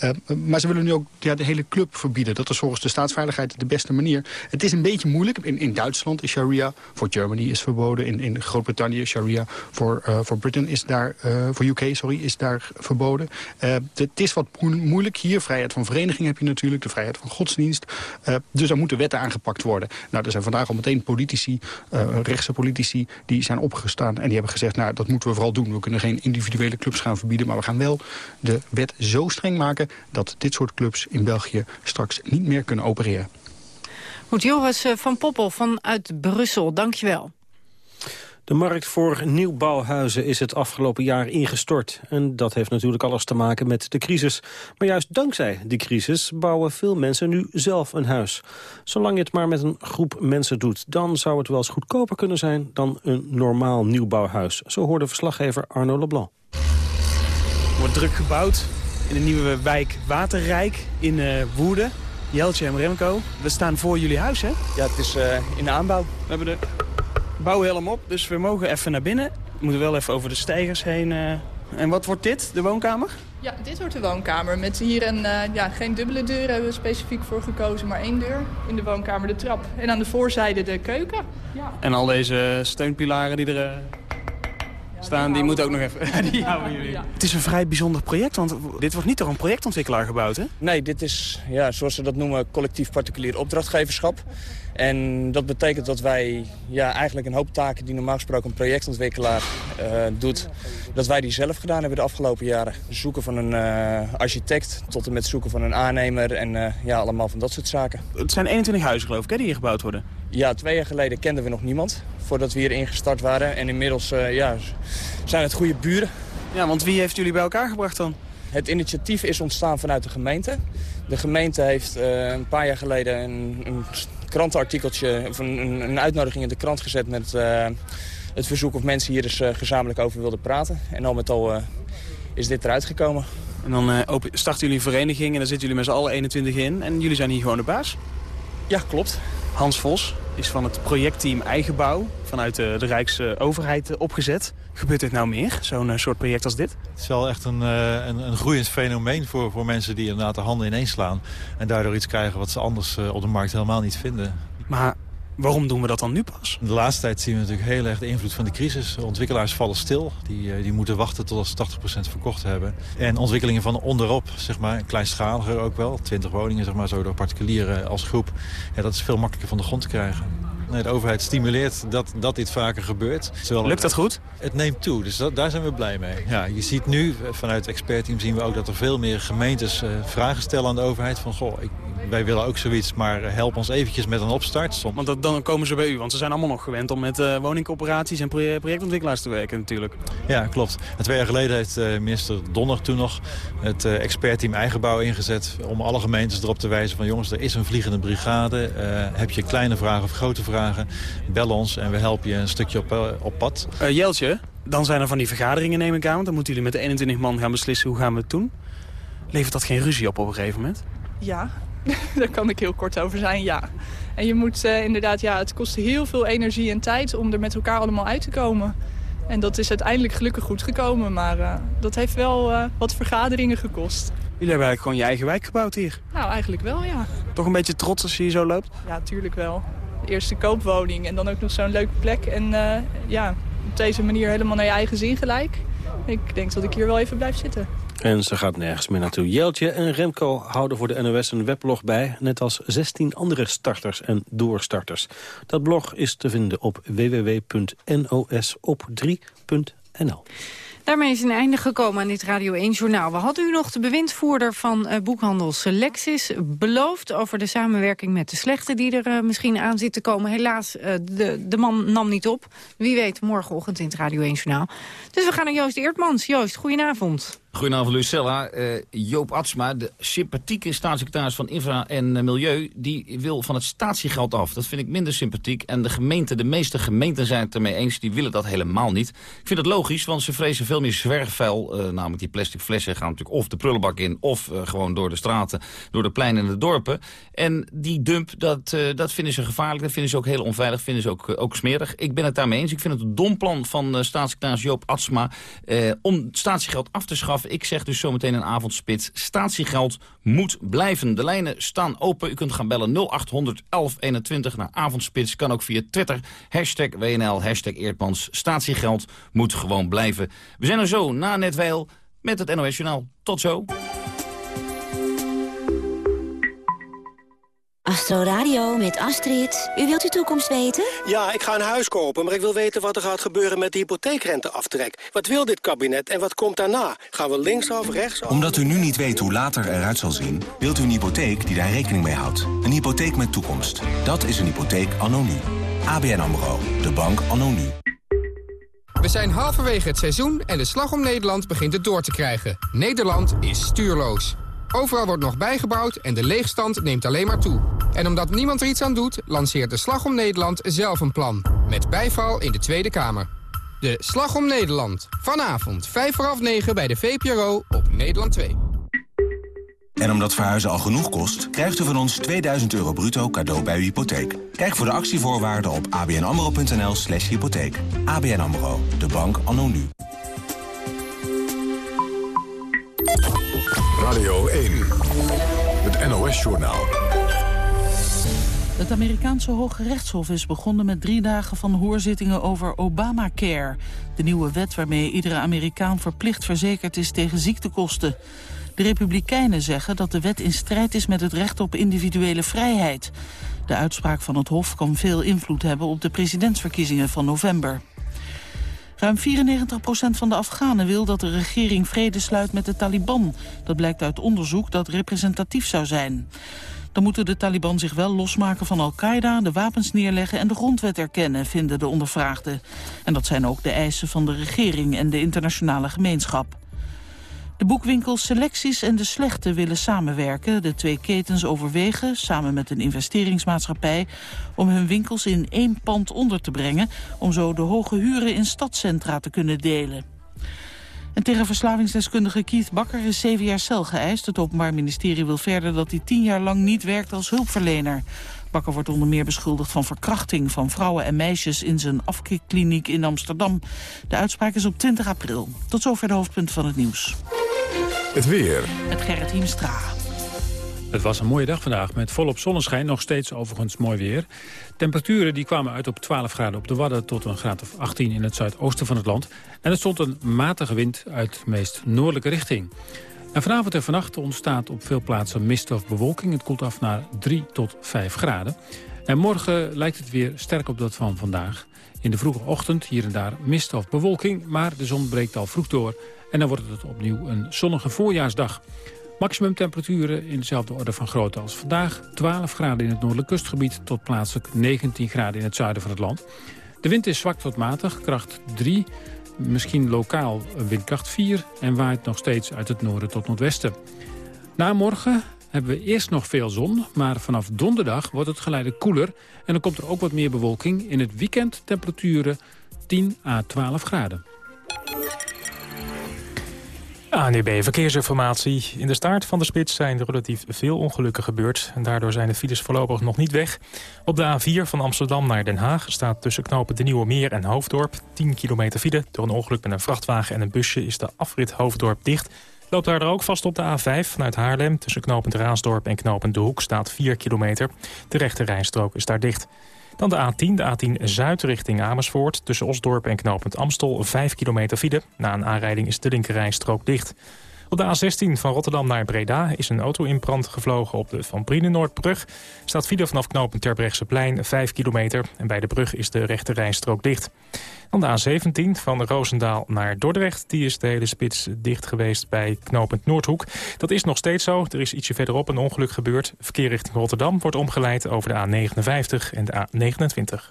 Uh, maar ze willen nu ook ja, de hele club verbieden. Dat is volgens de staatsveiligheid de beste manier. Het is een beetje moeilijk. In, in Duitsland is sharia, voor Germany is verboden. In, in Groot-Brittannië sharia, voor, uh, voor Britain is daar, voor UK sorry, is daar verboden. het is wat moeilijk hier. Vrijheid van vereniging heb je natuurlijk, de vrijheid van godsdienst. dus daar moeten wetten aangepakt worden. Nou, er zijn vandaag al meteen politici, rechtse politici, die zijn opgestaan. En die hebben gezegd, nou, dat moeten we vooral doen. We kunnen geen individuele clubs gaan verbieden, maar we gaan wel de wet zo streng maken... dat dit soort clubs in België straks niet meer kunnen opereren. Goed, Joris eh, van Poppel vanuit Brussel, dankjewel. De markt voor nieuwbouwhuizen is het afgelopen jaar ingestort. En dat heeft natuurlijk alles te maken met de crisis. Maar juist dankzij die crisis bouwen veel mensen nu zelf een huis. Zolang je het maar met een groep mensen doet... dan zou het wel eens goedkoper kunnen zijn dan een normaal nieuwbouwhuis. Zo hoorde verslaggever Arno Leblanc wordt druk gebouwd in de nieuwe wijk Waterrijk in uh, Woerden. Jeltje en Remco, we staan voor jullie huis, hè? Ja, het is uh, in de aanbouw. We hebben de bouwhelm op, dus we mogen even naar binnen. We moeten wel even over de stijgers heen. Uh... En wat wordt dit, de woonkamer? Ja, dit wordt de woonkamer. Met hier een, ja, geen dubbele deur hebben we specifiek voor gekozen, maar één deur. In de woonkamer de trap. En aan de voorzijde de keuken. Ja. En al deze steunpilaren die er staan, die, moet ook nog even... [laughs] die houden jullie. Het is een vrij bijzonder project, want dit wordt niet door een projectontwikkelaar gebouwd, hè? Nee, dit is, ja, zoals ze dat noemen, collectief particulier opdrachtgeverschap. En dat betekent dat wij ja, eigenlijk een hoop taken die normaal gesproken een projectontwikkelaar uh, doet, dat wij die zelf gedaan hebben de afgelopen jaren. Zoeken van een uh, architect tot en met zoeken van een aannemer en uh, ja, allemaal van dat soort zaken. Het zijn 21 huizen geloof ik hè, die hier gebouwd worden? Ja, twee jaar geleden kenden we nog niemand voordat we hier ingestart waren. En inmiddels ja, zijn het goede buren. Ja, want wie heeft jullie bij elkaar gebracht dan? Het initiatief is ontstaan vanuit de gemeente. De gemeente heeft een paar jaar geleden een, een krantenartikeltje, of een, een, uitnodiging in de krant gezet met uh, het verzoek of mensen hier eens uh, gezamenlijk over wilden praten. En al met al uh, is dit eruit gekomen. En dan starten jullie een vereniging en dan zitten jullie met z'n allen 21 in en jullie zijn hier gewoon de baas? Ja, klopt. Hans Vos is van het projectteam Eigenbouw vanuit de, de Rijksoverheid opgezet. Gebeurt dit nou meer, zo'n soort project als dit? Het is wel echt een, een, een groeiend fenomeen voor, voor mensen die inderdaad de handen ineens slaan. En daardoor iets krijgen wat ze anders op de markt helemaal niet vinden. Maar waarom doen we dat dan nu pas? De laatste tijd zien we natuurlijk heel erg de invloed van de crisis. Ontwikkelaars vallen stil. Die, die moeten wachten tot ze 80% verkocht hebben. En ontwikkelingen van onderop, zeg maar, kleinschaliger ook wel. 20 woningen, zeg maar, zo door particulieren als groep. Ja, dat is veel makkelijker van de grond te krijgen. De overheid stimuleert dat, dat dit vaker gebeurt. Lukt dat goed? Het neemt toe, dus dat, daar zijn we blij mee. Ja, je ziet nu, vanuit het expertteam zien we ook dat er veel meer gemeentes uh, vragen stellen aan de overheid. Van, goh, ik, wij willen ook zoiets, maar help ons eventjes met een opstart. Want dat, dan komen ze bij u, want ze zijn allemaal nog gewend om met uh, woningcorporaties en projectontwikkelaars te werken natuurlijk. Ja, klopt. En twee jaar geleden heeft uh, minister Donner toen nog het uh, expertteam Eigenbouw ingezet... om alle gemeentes erop te wijzen van jongens, er is een vliegende brigade. heb je kleine vragen of grote vragen, bel ons en we helpen je een stukje op, op pad. Jeltje, dan zijn er van die vergaderingen neem ik aan. Dan moeten jullie met de 21 man gaan beslissen hoe gaan we het doen. Levert dat geen ruzie op op een gegeven moment? Ja, [laughs] Daar kan ik heel kort over zijn, ja. En je moet uh, inderdaad, ja, het kost heel veel energie en tijd om er met elkaar allemaal uit te komen. En dat is uiteindelijk gelukkig goed gekomen, maar uh, dat heeft wel uh, wat vergaderingen gekost. Jullie hebben eigenlijk gewoon je eigen wijk gebouwd hier? Nou, eigenlijk wel, ja. Toch een beetje trots als je hier zo loopt? Ja, tuurlijk wel. Eerste koopwoning en dan ook nog zo'n leuke plek. En ja, op deze manier helemaal naar je eigen zin gelijk. Ik denk dat ik hier wel even blijf zitten. En ze gaat nergens meer naartoe. Jeltje en Remco houden voor de NOS een weblog bij... net als 16 andere starters en doorstarters. Dat blog is te vinden op www.nosop3.nl. Daarmee is een einde gekomen aan dit Radio 1-journaal. We hadden u nog de bewindvoerder van uh, boekhandel Selectis beloofd... over de samenwerking met de slechte die er uh, misschien aan zit te komen. Helaas, uh, de, de man nam niet op. Wie weet, morgenochtend in het Radio 1-journaal. Dus we gaan naar Joost Eertmans. Joost, goedenavond. Goedenavond, Lucella. Uh, Joop Atsma, de sympathieke staatssecretaris van Infra en uh, Milieu... die wil van het statiegeld af. Dat vind ik minder sympathiek. En de gemeente, de meeste gemeenten zijn het ermee eens. Die willen dat helemaal niet. Ik vind het logisch, want ze vrezen veel meer zwergvuil. Uh, namelijk die plastic flessen gaan natuurlijk of de prullenbak in... of gewoon door de straten, door de pleinen en de dorpen. En die dump, dat, dat vinden ze gevaarlijk. Dat vinden ze ook heel onveilig, vinden ze ook, ook smerig. Ik ben het daarmee eens. Ik vind het een dom plan van staatssecretaris Joop Atsma... om statiegeld af te schaffen ik zeg dus zometeen een avondspits. Statiegeld moet blijven. De lijnen staan open. U kunt gaan bellen 0800 1121 naar avondspits. Kan ook via Twitter. Hashtag WNL, hashtag Eerdmans. Statiegeld moet gewoon blijven. We zijn er zo na Netwijl met het NOS Journaal. Tot zo. Astro Radio met Astrid. U wilt uw toekomst weten? Ja, ik ga een huis kopen, maar ik wil weten wat er gaat gebeuren met de hypotheekrenteaftrek. Wat wil dit kabinet en wat komt daarna? Gaan we linksaf, rechtsaf? Omdat u nu niet weet hoe later eruit zal zien... wilt u een hypotheek die daar rekening mee houdt. Een hypotheek met toekomst. Dat is een hypotheek anno nu. ABN AMRO. De bank anno nu. We zijn halverwege het seizoen en de slag om Nederland begint het door te krijgen. Nederland is stuurloos. Overal wordt nog bijgebouwd en de leegstand neemt alleen maar toe. En omdat niemand er iets aan doet, lanceert de Slag om Nederland zelf een plan. Met bijval in de Tweede Kamer. De Slag om Nederland. Vanavond, 5 voor half 9 bij de VPRO op Nederland 2. En omdat verhuizen al genoeg kost, krijgt u van ons 2000 euro bruto cadeau bij uw hypotheek. Kijk voor de actievoorwaarden op abnamro.nl slash hypotheek. ABN AMRO, de bank anno nu. Radio 1, het NOS-journaal. Het Amerikaanse Hoge Rechtshof is begonnen met drie dagen van hoorzittingen over Obamacare. De nieuwe wet waarmee iedere Amerikaan verplicht verzekerd is tegen ziektekosten. De Republikeinen zeggen dat de wet in strijd is met het recht op individuele vrijheid. De uitspraak van het Hof kan veel invloed hebben op de presidentsverkiezingen van november. Ruim 94% van de Afghanen wil dat de regering vrede sluit met de Taliban. Dat blijkt uit onderzoek dat representatief zou zijn. Dan moeten de Taliban zich wel losmaken van Al-Qaeda, de wapens neerleggen en de grondwet erkennen, vinden de ondervraagden. En dat zijn ook de eisen van de regering en de internationale gemeenschap. De boekwinkels Selecties en De Slechte willen samenwerken. De twee ketens overwegen, samen met een investeringsmaatschappij... om hun winkels in één pand onder te brengen... om zo de hoge huren in stadcentra te kunnen delen. En tegen verslavingsdeskundige Keith Bakker is zeven jaar cel geëist. Het Openbaar Ministerie wil verder dat hij tien jaar lang niet werkt als hulpverlener. Bakker wordt onder meer beschuldigd van verkrachting van vrouwen en meisjes in zijn afkikkliniek in Amsterdam. De uitspraak is op 20 april. Tot zover de hoofdpunten van het nieuws. Het weer. Het Gerrit Hiemstra. Het was een mooie dag vandaag met volop zonneschijn, nog steeds overigens mooi weer. Temperaturen die kwamen uit op 12 graden op de Wadden tot een graad of 18 in het zuidoosten van het land. En er stond een matige wind uit de meest noordelijke richting. Vanavond en vannacht ontstaat op veel plaatsen mist of bewolking. Het koelt af naar 3 tot 5 graden. En morgen lijkt het weer sterk op dat van vandaag. In de vroege ochtend hier en daar mist of bewolking, maar de zon breekt al vroeg door. En dan wordt het opnieuw een zonnige voorjaarsdag. Maximum temperaturen in dezelfde orde van grootte als vandaag. 12 graden in het noordelijk kustgebied tot plaatselijk 19 graden in het zuiden van het land. De wind is zwak tot matig, kracht 3, misschien lokaal windkracht 4... en waait nog steeds uit het noorden tot noordwesten. Na morgen hebben we eerst nog veel zon, maar vanaf donderdag wordt het geleidelijk koeler... en dan komt er ook wat meer bewolking. In het weekend temperaturen 10 à 12 graden. ANUB Verkeersinformatie. In de staart van de spits zijn er relatief veel ongelukken gebeurd. En daardoor zijn de files voorlopig nog niet weg. Op de A4 van Amsterdam naar Den Haag staat tussen knopen de Nieuwe Meer en Hoofddorp 10 kilometer file. Door een ongeluk met een vrachtwagen en een busje is de afrit Hoofddorp dicht. Loopt daar ook vast op de A5 vanuit Haarlem. Tussen knopend Raasdorp en knopend De Hoek staat 4 kilometer. De rechte rijstrook is daar dicht. Dan de A10, de A10 Zuid richting Amersfoort. Tussen Osdorp en knooppunt Amstel 5 kilometer file. Na een aanrijding is de linkerrijstrook dicht. Op de A16 van Rotterdam naar Breda is een auto in brand gevlogen op de Van Brienenoordbrug. Staat file vanaf knooppunt Terbrechtseplein 5 kilometer. En bij de brug is de rechte rijstrook dicht. Dan de A17 van Roosendaal naar Dordrecht. Die is de hele spits dicht geweest bij knooppunt Noordhoek. Dat is nog steeds zo. Er is ietsje verderop een ongeluk gebeurd. Verkeer richting Rotterdam wordt omgeleid over de A59 en de A29.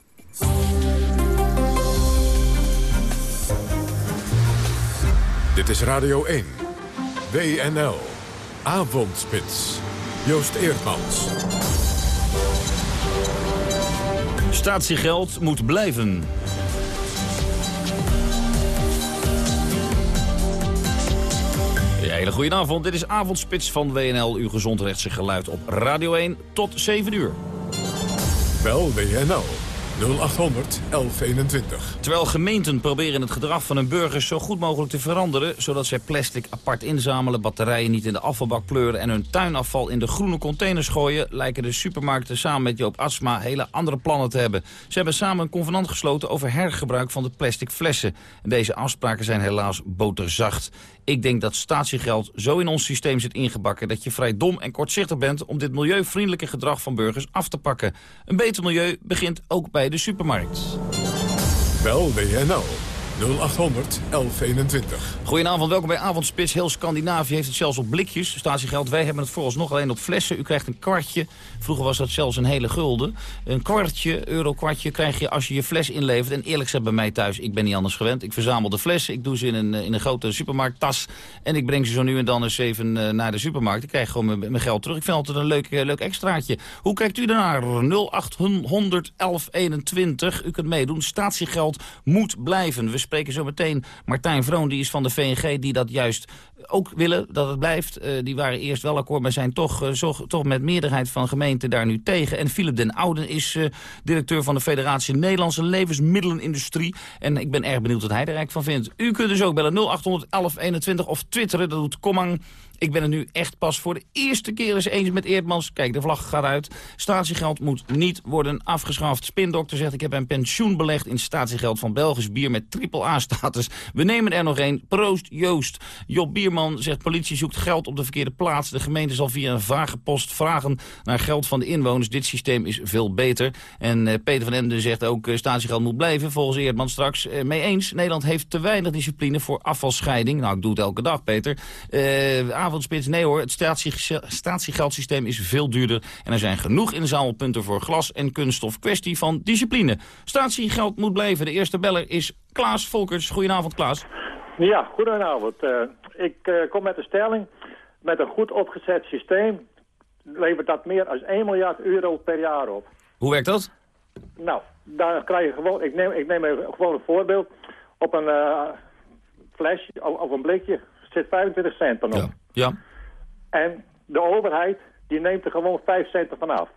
Dit is Radio 1. WNL. Avondspits. Joost Eerdmans. Statiegeld moet blijven. Ja, hele goede avond. Dit is Avondspits van WNL, uw gezondrechtse geluid op Radio 1 tot 7 uur. Bel WNL 0800 1121. Terwijl gemeenten proberen het gedrag van hun burgers zo goed mogelijk te veranderen... zodat zij plastic apart inzamelen, batterijen niet in de afvalbak pleuren... en hun tuinafval in de groene containers gooien... lijken de supermarkten samen met Joop Asma hele andere plannen te hebben. Ze hebben samen een convenant gesloten over hergebruik van de plastic flessen. En deze afspraken zijn helaas boterzacht. Ik denk dat statiegeld zo in ons systeem zit ingebakken... dat je vrij dom en kortzichtig bent om dit milieuvriendelijke gedrag van burgers af te pakken. Een beter milieu begint ook bij de supermarkt. Bel WNL 0800 1121. Goedenavond, welkom bij Avondspits. Heel Scandinavië heeft het zelfs op blikjes, statiegeld. Wij hebben het vooralsnog alleen op flessen. U krijgt een kwartje. Vroeger was dat zelfs een hele gulden. Een kwartje, euro kwartje, krijg je als je je fles inlevert. En eerlijk gezegd bij mij thuis, ik ben niet anders gewend. Ik verzamel de flessen, ik doe ze in een, in een grote supermarkttas. En ik breng ze zo nu en dan eens even eh, naar de supermarkt. Ik krijg gewoon mijn, geld terug. Ik vind altijd een leuk, eh, leuk extraatje. Hoe kijkt u daarnaar? 0800 1121. U kunt meedoen. Statiegeld moet blijven. We spreken zo meteen Martijn Vroon, die is van de VNG, die dat juist ook willen dat het blijft. Uh, die waren eerst wel akkoord, maar zijn toch, zo, toch met meerderheid van gemeenten daar nu tegen. En Philip den Ouden is uh, directeur van de Federatie Nederlandse Levensmiddelenindustrie. En ik ben erg benieuwd wat hij er eigenlijk van vindt. U kunt dus ook bellen 0800 1121 of twitteren, dat doet Komang. Ik ben het nu echt pas voor de eerste keer eens eens met Eerdmans. Kijk, de vlag gaat uit. Statiegeld moet niet worden afgeschaft. Spindokter zegt, ik heb een pensioen belegd in statiegeld van Belgisch bier met triple A-status. We nemen er nog één. Proost Joost. Job Bierman zegt, politie zoekt geld op de verkeerde plaats. De gemeente zal via een vage post vragen naar geld van de inwoners. Dit systeem is veel beter. En uh, Peter van Emden zegt ook, uh, statiegeld moet blijven. Volgens Eerdman straks uh, mee eens. Nederland heeft te weinig discipline voor afvalscheiding. Nou, ik doe het elke dag, Peter. Avondspits. Nee hoor, het statie, statiegeldsysteem is veel duurder. En er zijn genoeg inzamelpunten voor glas en kunststof. Kwestie van discipline. Statiegeld moet blijven. De eerste beller is Klaas Volkers. Goedenavond, Klaas. Ja, goedenavond. Uh, ik uh, kom met de stelling. Met een goed opgezet systeem levert dat meer dan 1 miljard euro per jaar op. Hoe werkt dat? Nou, daar krijg je gewoon... Ik neem, ik neem gewoon een voorbeeld. Op een uh, flesje of een blikje zit 25 cent dan op. Ja. Ja. En de overheid die neemt er gewoon 5 cent ervan af.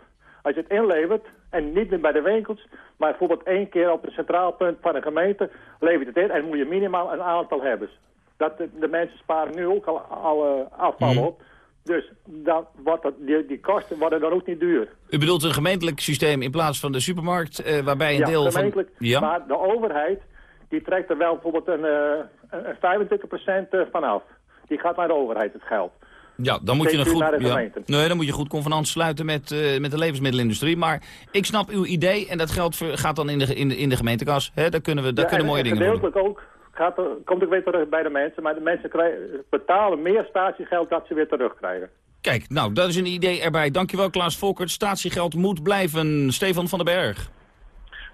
Als je het inlevert, en niet meer bij de winkels, maar bijvoorbeeld één keer op een centraal punt van een gemeente, levert het in en moet je minimaal een aantal hebben. Dat de, de mensen sparen nu ook al, al uh, afval mm. op. Dus dan wordt dat, die, die kosten worden dan ook niet duur. U bedoelt een gemeentelijk systeem in plaats van de supermarkt, uh, waarbij een ja, deel gemeentelijk, van... Ja, maar de overheid die trekt er wel bijvoorbeeld een, uh, een 25% vanaf. Die gaat naar de overheid, het geld. Ja, dan moet je een goed, ja, nee, dan moet je goed convenant sluiten met, uh, met de levensmiddelenindustrie. Maar ik snap uw idee en dat geld voor, gaat dan in de, in de, in de gemeentekas. Hè? Daar kunnen, we, daar ja, kunnen en, mooie en dingen doen. Gedeeltelijk ook gaat er, komt ook weer terug bij de mensen. Maar de mensen krijgen, betalen meer statiegeld dat ze weer terugkrijgen. Kijk, nou, dat is een idee erbij. Dankjewel Klaas Volkert. Statiegeld moet blijven. Stefan van den Berg.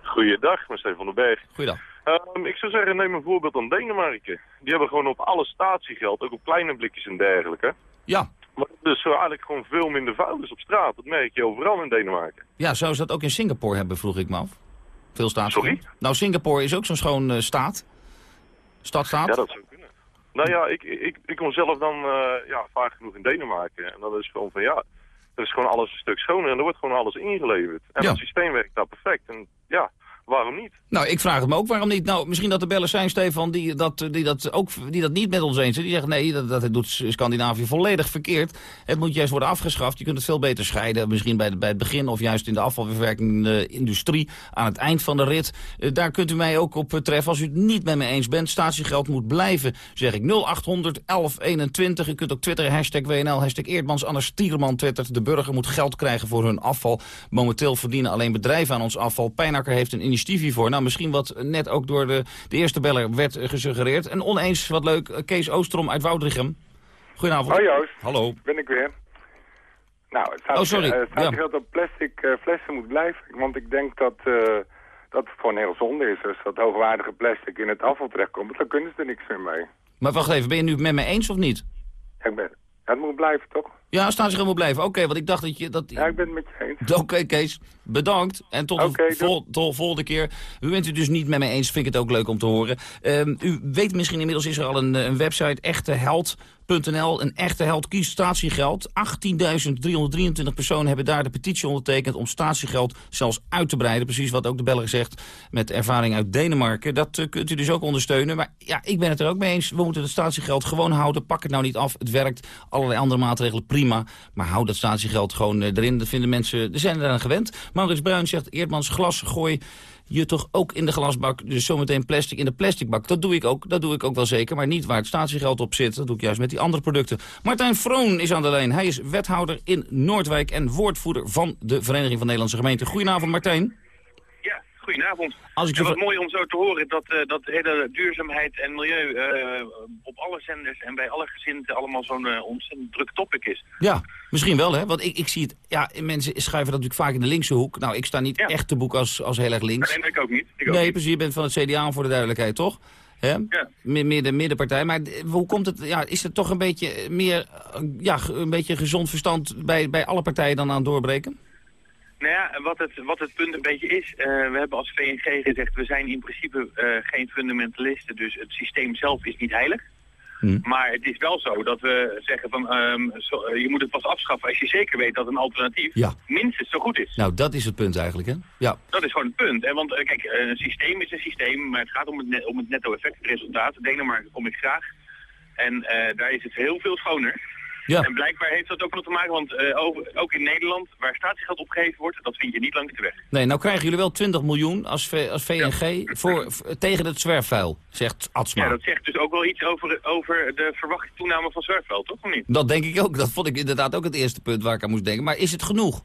Goeiedag, ik Stefan van den Berg. Goeiedag. Um, ik zou zeggen, neem een voorbeeld aan Denemarken. Die hebben gewoon op alle statiegeld, ook op kleine blikjes en dergelijke. Ja. Maar dus zo eigenlijk gewoon veel minder vuilnis op straat. Dat merk je overal in Denemarken. Ja, zou ze dat ook in Singapore hebben, vroeg ik me af. Veel staat. Sorry? Nou, Singapore is ook zo'n schoon uh, staat. Stadstaat. Ja, dat zou kunnen. Nou ja, ik, ik, ik kom zelf dan uh, ja, vaak genoeg in Denemarken. En dat is gewoon van ja, er is gewoon alles een stuk schoner en er wordt gewoon alles ingeleverd. En ja. het systeem werkt daar perfect. En ja, Waarom niet? Nou, ik vraag het me ook waarom niet. Nou, misschien dat er bellen zijn, Stefan, die dat, die dat, ook, die dat niet met ons eens zijn. Die zeggen, nee, dat, dat doet Scandinavië volledig verkeerd. Het moet juist worden afgeschaft. Je kunt het veel beter scheiden. Misschien bij, bij het begin of juist in de afvalverwerkende industrie. Aan het eind van de rit. Eh, daar kunt u mij ook op treffen als u het niet met me eens bent. Statiegeld moet blijven, zeg ik. 0800 1121. U kunt ook twitteren, hashtag WNL, hashtag Eerdmans. Anders Stierman twittert. De burger moet geld krijgen voor hun afval. Momenteel verdienen alleen bedrijven aan ons afval. Pijnakker heeft een initiatief hiervoor. Nou, misschien wat net ook door de, de eerste beller werd gesuggereerd. En oneens, wat leuk, Kees Oostrom uit Woudrichem. Goedenavond. Hoi Joost. Hallo. Ben ik weer. Nou, het staat, oh, sorry. Uh, staat ja. dat plastic uh, flessen moet blijven. Want ik denk dat, uh, dat het gewoon heel zonde is. Als dat hoogwaardige plastic in het afval terechtkomt, dan kunnen ze er niks meer mee. Maar wacht even, ben je nu met me eens of niet? Ja, ik ben, het moet blijven, toch? Ja, staan zich moet blijven. Oké, want ik dacht dat je... Dat... Ja, ik ben het met je eens. [laughs] Oké, Kees. Bedankt. En tot, okay, de vol, tot de volgende keer. U bent u dus niet met mij eens. Vind ik het ook leuk om te horen. Um, u weet misschien inmiddels is er al een, een website. Echte held. .nl, een echte held kiest statiegeld. 18.323 personen hebben daar de petitie ondertekend om statiegeld zelfs uit te breiden. Precies wat ook de Belger zegt met ervaring uit Denemarken. Dat uh, kunt u dus ook ondersteunen. Maar ja, ik ben het er ook mee eens. We moeten het statiegeld gewoon houden. Pak het nou niet af. Het werkt. Allerlei andere maatregelen prima. Maar hou dat statiegeld gewoon uh, erin. Dat vinden mensen, er zijn er aan gewend. Maurits Bruin zegt, Eerdmans glas gooi je toch ook in de glasbak, dus zometeen plastic in de plasticbak. Dat doe ik ook, dat doe ik ook wel zeker, maar niet waar het statiegeld op zit. Dat doe ik juist met die andere producten. Martijn Vroon is aan de lijn. Hij is wethouder in Noordwijk en woordvoerder van de Vereniging van Nederlandse Gemeenten. Goedenavond Martijn. Goedenavond. Als ik en wat mooi om zo te horen dat, uh, dat hele duurzaamheid en milieu uh, op alle zenders en bij alle gezinnen allemaal zo'n uh, ontzettend druk topic is. Ja, misschien wel hè, want ik, ik zie het, ja, mensen schuiven dat natuurlijk vaak in de linkse hoek. Nou, ik sta niet ja. echt te boek als, als heel erg links. Nee, ik ook niet. Ik ook nee, precies, je bent van het CDA voor de duidelijkheid, toch? Hè? Ja. Midden, middenpartij. Maar hoe komt het, ja, is het toch een beetje meer, ja, een beetje gezond verstand bij, bij alle partijen dan aan het doorbreken? Nou ja, wat het, wat het punt een beetje is, uh, we hebben als VNG gezegd, we zijn in principe uh, geen fundamentalisten, dus het systeem zelf is niet heilig. Hmm. Maar het is wel zo dat we zeggen van, um, zo, je moet het pas afschaffen als je zeker weet dat een alternatief ja. minstens zo goed is. Nou, dat is het punt eigenlijk, hè? Ja. Dat is gewoon het punt. En want uh, kijk, een systeem is een systeem, maar het gaat om het, net, om het netto-effect, het resultaat. Denemarken kom ik graag. En daar is het heel veel schoner. Ja. En blijkbaar heeft dat ook nog te maken, want uh, over, ook in Nederland, waar statiegeld opgegeven wordt, dat vind je niet langs de weg. Nee, nou krijgen jullie wel 20 miljoen als, v als VNG ja. voor, tegen het zwerfvuil, zegt Atsma. Ja, dat zegt dus ook wel iets over, over de verwachte toename van zwerfvuil, toch of niet? Dat denk ik ook. Dat vond ik inderdaad ook het eerste punt waar ik aan moest denken. Maar is het genoeg?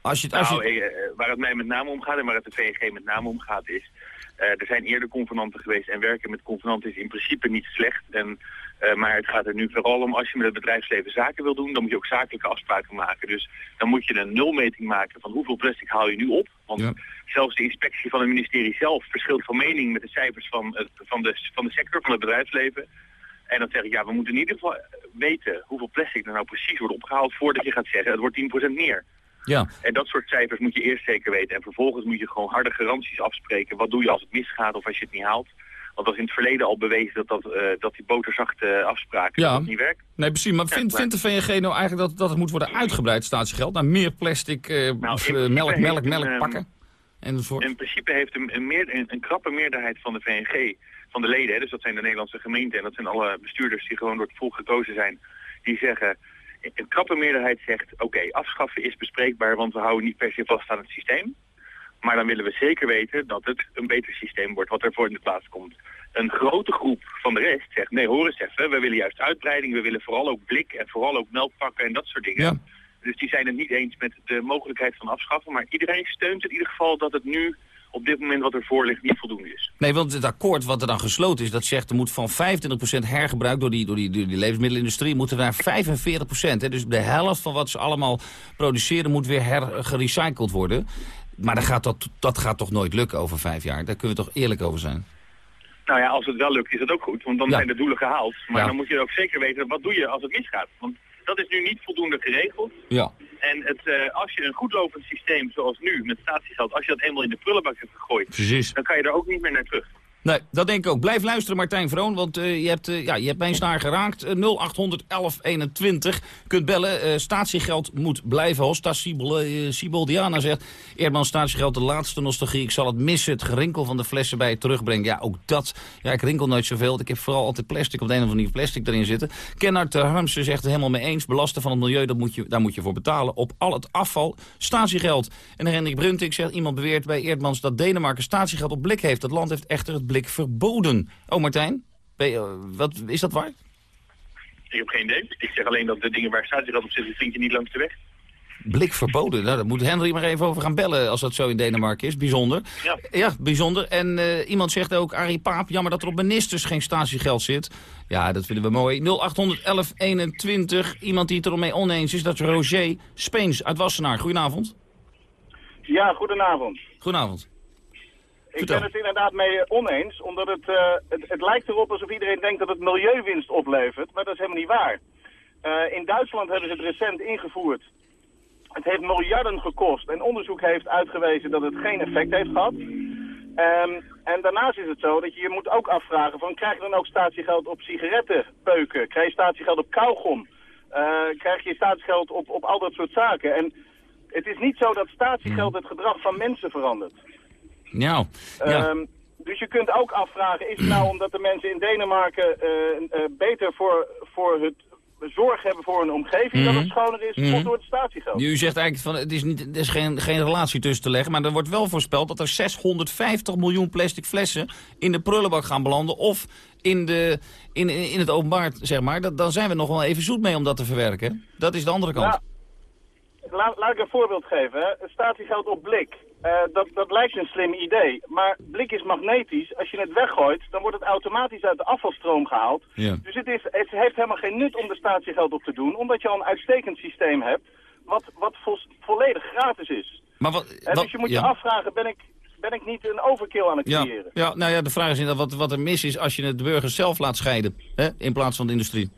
Als je het, als nou, je... uh, waar het mij met name om gaat en waar het de VNG met name om gaat is... Er zijn eerder convenanten geweest en werken met convenanten is in principe niet slecht. En Uh, maar het gaat er nu vooral om, als je met het bedrijfsleven zaken wil doen, dan moet je ook zakelijke afspraken maken. Dus dan moet je een nulmeting maken van hoeveel plastic haal je nu op. Want ja. zelfs de inspectie van het ministerie zelf verschilt van mening met de cijfers van, het, van, de, van de sector, van het bedrijfsleven. En dan zeg ik, ja, we moeten in ieder geval weten hoeveel plastic er nou precies wordt opgehaald voordat je gaat zeggen, het wordt 10% meer. Ja. En dat soort cijfers moet je eerst zeker weten. En vervolgens moet je gewoon harde garanties afspreken. Wat doe je als het misgaat of als je het niet haalt? Want dat is in het verleden al bewezen dat, dat, uh, dat die boterzachte afspraken ja. dat niet werkt. Nee, precies. Maar vindt, vindt de VNG nou eigenlijk dat, dat het moet worden uitgebreid, statiegeld, naar meer plastic, uh, nou, of, uh, melk, melk, melk een, pakken? Enzovoort. In principe heeft een, een, meer, een, een krappe meerderheid van de VNG, van de leden, hè, dus dat zijn de Nederlandse gemeenten en dat zijn alle bestuurders die gewoon door het volk gekozen zijn, die zeggen, een krappe meerderheid zegt, oké, okay, afschaffen is bespreekbaar, want we houden niet per se vast aan het systeem. Maar dan willen we zeker weten dat het een beter systeem wordt wat ervoor in de plaats komt. Een grote groep van de rest zegt, nee hoor eens even, we willen juist uitbreiding, we willen vooral ook blik en vooral ook melkpakken en dat soort dingen. Ja. Dus die zijn het niet eens met de mogelijkheid van afschaffen, maar iedereen steunt in ieder geval dat het nu op dit moment wat ervoor ligt niet voldoende is. Nee, want het akkoord wat er dan gesloten is, dat zegt er moet van 25% hergebruik door die, door, die, door die levensmiddelenindustrie, moeten naar 45%. Hè, dus de helft van wat ze allemaal produceren moet weer hergerecycled worden. Maar dat gaat, dat, dat gaat toch nooit lukken over vijf jaar? Daar kunnen we toch eerlijk over zijn? Nou ja, als het wel lukt is dat ook goed, want dan Ja. zijn de doelen gehaald. Maar Ja. dan moet je ook zeker weten, wat doe je als het misgaat? Want dat is nu niet voldoende geregeld. Ja. En het, eh, als je een goedlopend systeem zoals nu, met statiegeld, als je dat eenmaal in de prullenbak hebt gegooid, Precies. dan kan je er ook niet meer naar terug. Nee, dat denk ik ook. Blijf luisteren, Martijn Vroon, want uh, je, hebt, uh, ja, je hebt mijn snaar geraakt. Uh, 0800 1121. Kunt bellen. statiegeld moet blijven. Hosta Siboldiana zegt... Eerdman, statiegeld, de laatste nostalgie. Ik zal het missen. Het gerinkel van de flessen bij het terugbrengen. Ja, ook dat. Ja, ik rinkel nooit zoveel. Ik heb vooral altijd plastic, op de een of andere plastic erin zitten. Kennard Harmsen zegt helemaal mee eens. Belasten van het milieu, dat moet je, daar moet je voor betalen. Op al het afval, statiegeld. En Hendrik Bruntik zegt, iemand beweert bij Eerdmans... dat Denemarken statiegeld op blik heeft. Dat land heeft echter het blik verboden. Oh, Martijn, wat, is dat waar? Ik heb geen idee. Ik zeg alleen dat de dingen waar statiegeld op zitten, vind je niet langs de weg. Blik verboden. Nou, daar moet Henry maar even over gaan bellen als dat zo in Denemarken is. Bijzonder. Ja, ja bijzonder. En uh, iemand zegt ook, Arie Paap, jammer dat er op ministers geen statiegeld zit. Ja, dat vinden we mooi. 081121. Iemand die het ermee oneens is, dat is Roger Speens uit Wassenaar. Goedenavond. Ja, goedenavond. Goedenavond. Ik ben het inderdaad mee oneens, omdat het, uh, het, het, lijkt erop alsof iedereen denkt dat het milieuwinst oplevert, maar dat is helemaal niet waar. Uh, in Duitsland hebben ze het recent ingevoerd. Het heeft miljarden gekost en onderzoek heeft uitgewezen dat het geen effect heeft gehad. Um, en daarnaast is het zo dat je je moet ook afvragen van krijg je dan ook statiegeld op sigarettenpeuken? Krijg je statiegeld op kauwgom? Uh, krijg je statiegeld op, op al dat soort zaken? En het is niet zo dat statiegeld het gedrag van mensen verandert. Nou, ja. Um, dus je kunt ook afvragen, is het nou [clears throat] omdat de mensen in Denemarken uh, uh, beter voor, voor het zorg hebben voor een omgeving mm -hmm. dat het schoner is, mm -hmm. of door het statiegeld? U zegt eigenlijk, van het is, niet, er is geen, geen relatie tussen te leggen, maar er wordt wel voorspeld dat er 650 miljoen plastic flessen in de prullenbak gaan belanden, of in, de, in, in het openbaar, zeg maar. Dat, dan zijn we nog wel even zoet mee om dat te verwerken. Dat is de andere kant. Ja. Laat, laat ik een voorbeeld geven. Hè. Statiegeld op blik. Uh, dat, dat lijkt een slim idee. Maar blik is magnetisch. Als je het weggooit, dan wordt het automatisch uit de afvalstroom gehaald. Ja. Dus het, is, het heeft helemaal geen nut om er statiegeld op te doen. Omdat je al een uitstekend systeem hebt. Wat, wat vo volledig gratis is. Maar wat, uh, wat, dus je moet ja. je afvragen, ben ik, ben ik niet een overkill aan het ja. creëren? Ja, nou ja, de vraag is inderdaad wat, wat er mis is als je het de burgers zelf laat scheiden. Hè, in plaats van de industrie.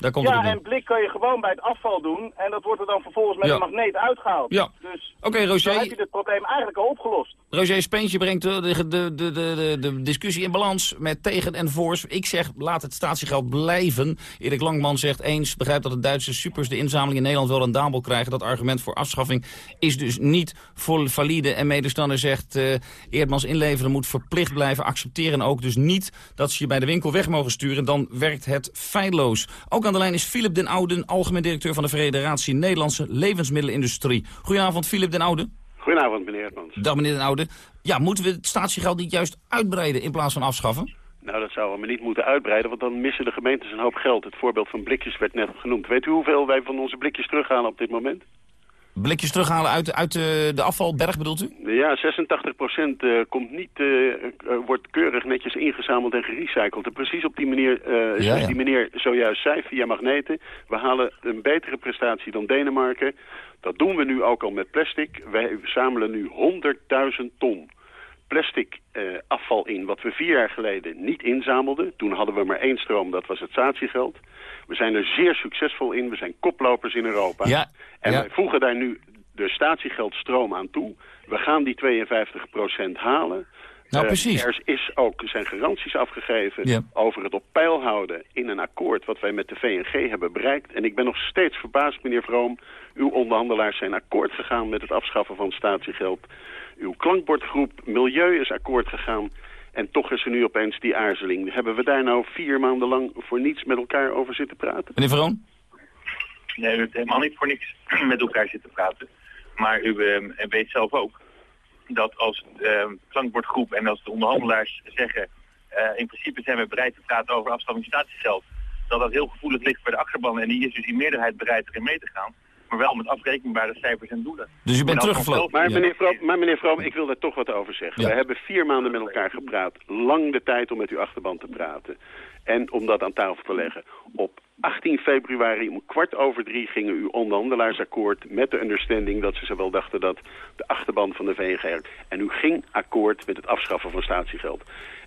Daar komt ja, en blik kan je gewoon bij het afval doen. En dat wordt er dan vervolgens met Ja. een magneet uitgehaald. Ja. Dus Oké, dan Roger. heb je het probleem eigenlijk al opgelost. Roger Speentje brengt de, de, de, de, de, discussie in balans met tegen en voors. Ik zeg, laat het statiegeld blijven. Erik Langman zegt eens, begrijpt dat de Duitse supers de inzameling in Nederland wel rendabel krijgen. Dat argument voor afschaffing is dus niet vol valide. En medestander zegt, eh Eerdmans inleveren moet verplicht blijven accepteren. Ook dus niet dat ze je bij de winkel weg mogen sturen. Dan werkt het feilloos. Ook aan de lijn is Philip den Ouden, algemeen directeur van de Federatie Nederlandse Levensmiddelenindustrie. Goedenavond, Philip den Ouden. Goedenavond, meneer Hermans. Dag meneer Den Oude. Ja, moeten we het statiegeld niet juist uitbreiden in plaats van afschaffen? Nou, dat zouden we niet moeten uitbreiden, want dan missen de gemeentes een hoop geld. Het voorbeeld van blikjes werd net genoemd. Weet u hoeveel wij van onze blikjes terughalen op dit moment? Blikjes terughalen uit, uit de, de afvalberg bedoelt u? Ja, 86 procent uh, komt niet, uh, wordt keurig netjes ingezameld en gerecycled. En precies op die manier, uh, ja. die meneer zojuist zei, via magneten. We halen een betere prestatie dan Denemarken. Dat doen we nu ook al met plastic. Wij zamelen nu 100.000 ton plastic uh, afval in... wat we vier jaar geleden niet inzamelden. Toen hadden we maar één stroom, dat was het statiegeld. We zijn er zeer succesvol in. We zijn koplopers in Europa. Ja, en ja. wij voegen daar nu de statiegeldstroom aan toe. We gaan die 52% halen. Nou, Uh, precies. er is ook, zijn garanties afgegeven Ja. over het op peil houden in een akkoord wat wij met de VNG hebben bereikt. En ik ben nog steeds verbaasd, meneer Vroom. Uw onderhandelaars zijn akkoord gegaan met het afschaffen van statiegeld. Uw klankbordgroep Milieu is akkoord gegaan. En toch is er nu opeens die aarzeling. Hebben we daar nou vier maanden lang voor niets met elkaar over zitten praten? Meneer Vroon? Nee, u heeft helemaal niet voor niks [clears throat] met elkaar zitten praten. Maar u eh, weet zelf ook dat als de uh, klankbordgroep en als de onderhandelaars zeggen... Uh, in principe zijn we bereid te praten over afschaffing statiegeld... dat dat heel gevoelig ligt voor de achterban en die is dus in meerderheid bereid erin mee te gaan... maar wel met afrekenbare cijfers en doelen. Dus u bent teruggevlogen? Maar, Ja. meneer Vroom, maar meneer Vroom, ik wil daar toch wat over zeggen. Ja. We hebben vier maanden met elkaar gepraat. Lang de tijd om met uw achterban te praten. En om dat aan tafel te leggen. Op 18 februari om kwart over drie gingen uw onderhandelaarsakkoord... met de understanding dat ze zowel dachten dat de achterban van de VNG... en u ging akkoord met het afschaffen van statiegeld.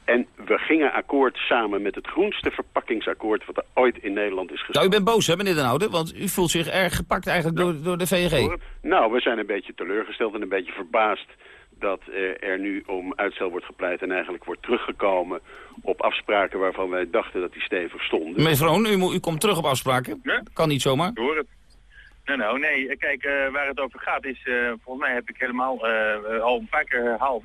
En we gingen akkoord samen met het groenste verpakkingsakkoord... wat er ooit in Nederland is gesloten. Nou, u bent boos, hè, meneer Den Oude? Want u voelt zich erg gepakt eigenlijk door, door de VNG. Nou, we zijn een beetje teleurgesteld en een beetje verbaasd dat eh, er nu om uitstel wordt gepleit en eigenlijk wordt teruggekomen op afspraken waarvan wij dachten dat die stevig stonden. Meneer Vroon, u, moet- u komt terug op afspraken. Kan niet zomaar. Ik hoor het. Nou, nou, nee. Kijk, eh, waar het over gaat is, eh, volgens mij heb ik helemaal eh, eh, al een paar keer herhaald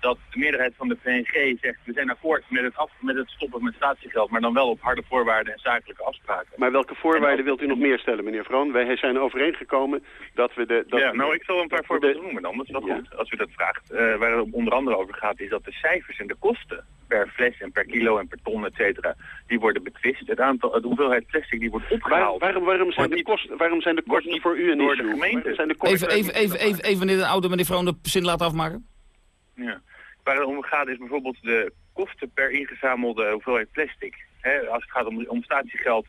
dat de meerderheid van de VNG zegt, we zijn akkoord met het, af, met het stoppen met statiegeld, maar dan wel op harde voorwaarden en zakelijke afspraken. Maar welke voorwaarden wilt u nog meer stellen, meneer Vroon? Wij zijn overeengekomen dat we de... Dat ja, nou, ik zal een paar voorbeelden noemen dan, dat is wel goed, als u dat vraagt. Eh, waar het onder andere over gaat, is dat de cijfers en de kosten per fles en per kilo en per ton, et cetera, die worden betwist. Het aantal, de hoeveelheid plastic die wordt Waar- opgehaald. waarom, waarom, zijn de kosten, waarom zijn de kosten voor u een door de gemeente. Zijn de kosten Even, even, even, even, even meneer de oude meneer Vroon de zin laten afmaken. Ja. Waar het om gaat is bijvoorbeeld de kosten per ingezamelde hoeveelheid plastic. Hè, als het gaat om, om statiegeld,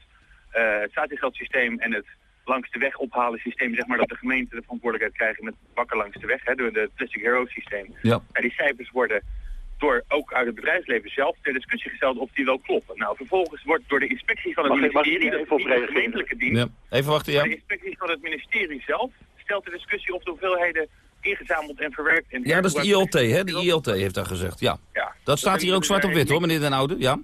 eh, het statiegeldsysteem en het langs de weg ophalen systeem, zeg maar dat de gemeenten de verantwoordelijkheid krijgen met bakken langs de weg, hè, door het Plastic Hero systeem. Ja. En die cijfers worden door ook uit het bedrijfsleven zelf ter discussie gesteld of die wel kloppen. Nou, vervolgens wordt door de inspectie van het Mag ik- mag ik ministerie, dat even op de gemeentelijke dienst, Ja. Even wachten, ja. de inspectie van het ministerie zelf stelt de discussie of de hoeveelheden ingezameld en verwerkt. En Ja, dat is de ILT, hè? De ILT heeft daar gezegd, ja. Ja. Dat staat hier ook zwart op wit, hoor, meneer Den Oude. Ja.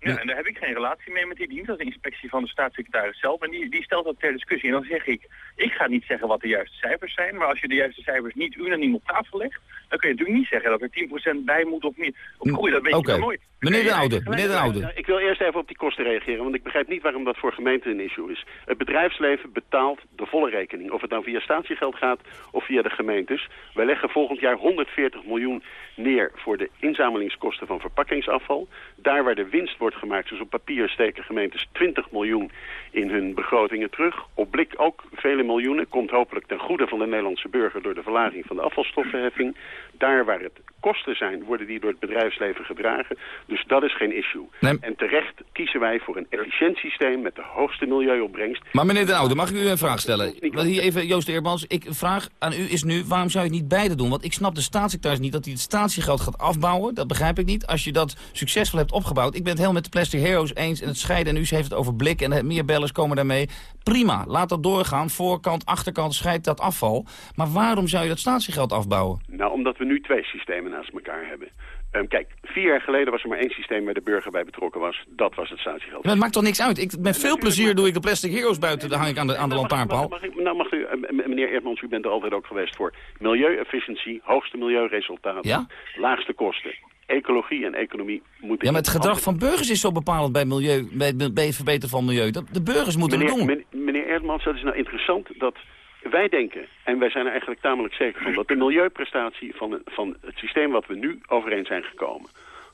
Ja, en daar heb ik geen relatie mee met die dienst. Dat is de inspectie van de staatssecretaris zelf. En die, die stelt dat ter discussie. En dan zeg ik, ik ga niet zeggen wat de juiste cijfers zijn. Maar als je de juiste cijfers niet unaniem op tafel legt... dan kun je natuurlijk niet zeggen dat er 10% bij moet of niet. Of groei, dat weet Oké. je dan nooit. Meneer Den Oude, meneer Den Oude. Ik wil eerst even op die kosten reageren, want ik begrijp niet waarom dat voor gemeenten een issue is. Het bedrijfsleven betaalt de volle rekening, of het nou via statiegeld gaat of via de gemeentes. Wij leggen volgend jaar 140 miljoen neer voor de inzamelingskosten van verpakkingsafval. Daar waar de winst wordt gemaakt, dus op papier steken gemeentes 20 miljoen in hun begrotingen terug. Op blik ook vele miljoenen, komt hopelijk ten goede van de Nederlandse burger door de verlaging van de afvalstoffenheffing. Daar waar het kosten zijn, worden die door het bedrijfsleven gedragen. Dus dat is geen issue. En terecht kiezen wij voor een efficiënt systeem met de hoogste milieuopbrengst. Maar meneer Den Oude, mag ik u een vraag stellen? Want hier even, Joost Eerbans, ik vraag aan u is nu, waarom zou je het niet beide doen? Want ik snap de staatssecretaris niet dat hij het statiegeld gaat afbouwen. Dat begrijp ik niet. Als je dat succesvol hebt opgebouwd. Ik ben het heel met de Plastic Heroes eens en het scheiden. En u heeft het over blik en meer bellers komen daarmee. Prima, laat dat doorgaan. Voorkant, achterkant, scheid dat afval. Maar waarom zou je dat statiegeld afbouwen? Nou, omdat we nu twee systemen naast elkaar hebben. Ehm, kijk, vier jaar geleden was er maar één systeem waar de burger bij betrokken was. Dat was het statiegeld. Maar het maakt toch niks uit? Ik, met veel plezier doe ik de Plastic Heroes buiten. Daar hang ik aan de, aan de lantaarnpaal. Mag ik, nou mag u, eh, meneer Eertmans, u bent er altijd ook geweest voor milieu-efficiëntie, hoogste milieuresultaten, Ja? laagste kosten. Ecologie en economie moeten... Ja, maar het gedrag van burgers is zo bepalend bij, milieu, bij, bij het verbeteren van milieu. Dat, de burgers moeten meneer, het doen. men- Meneer Erdmans, dat is nou interessant dat wij denken, en wij zijn er eigenlijk tamelijk zeker van, dat de milieuprestatie van, van het systeem wat we nu overeen zijn gekomen,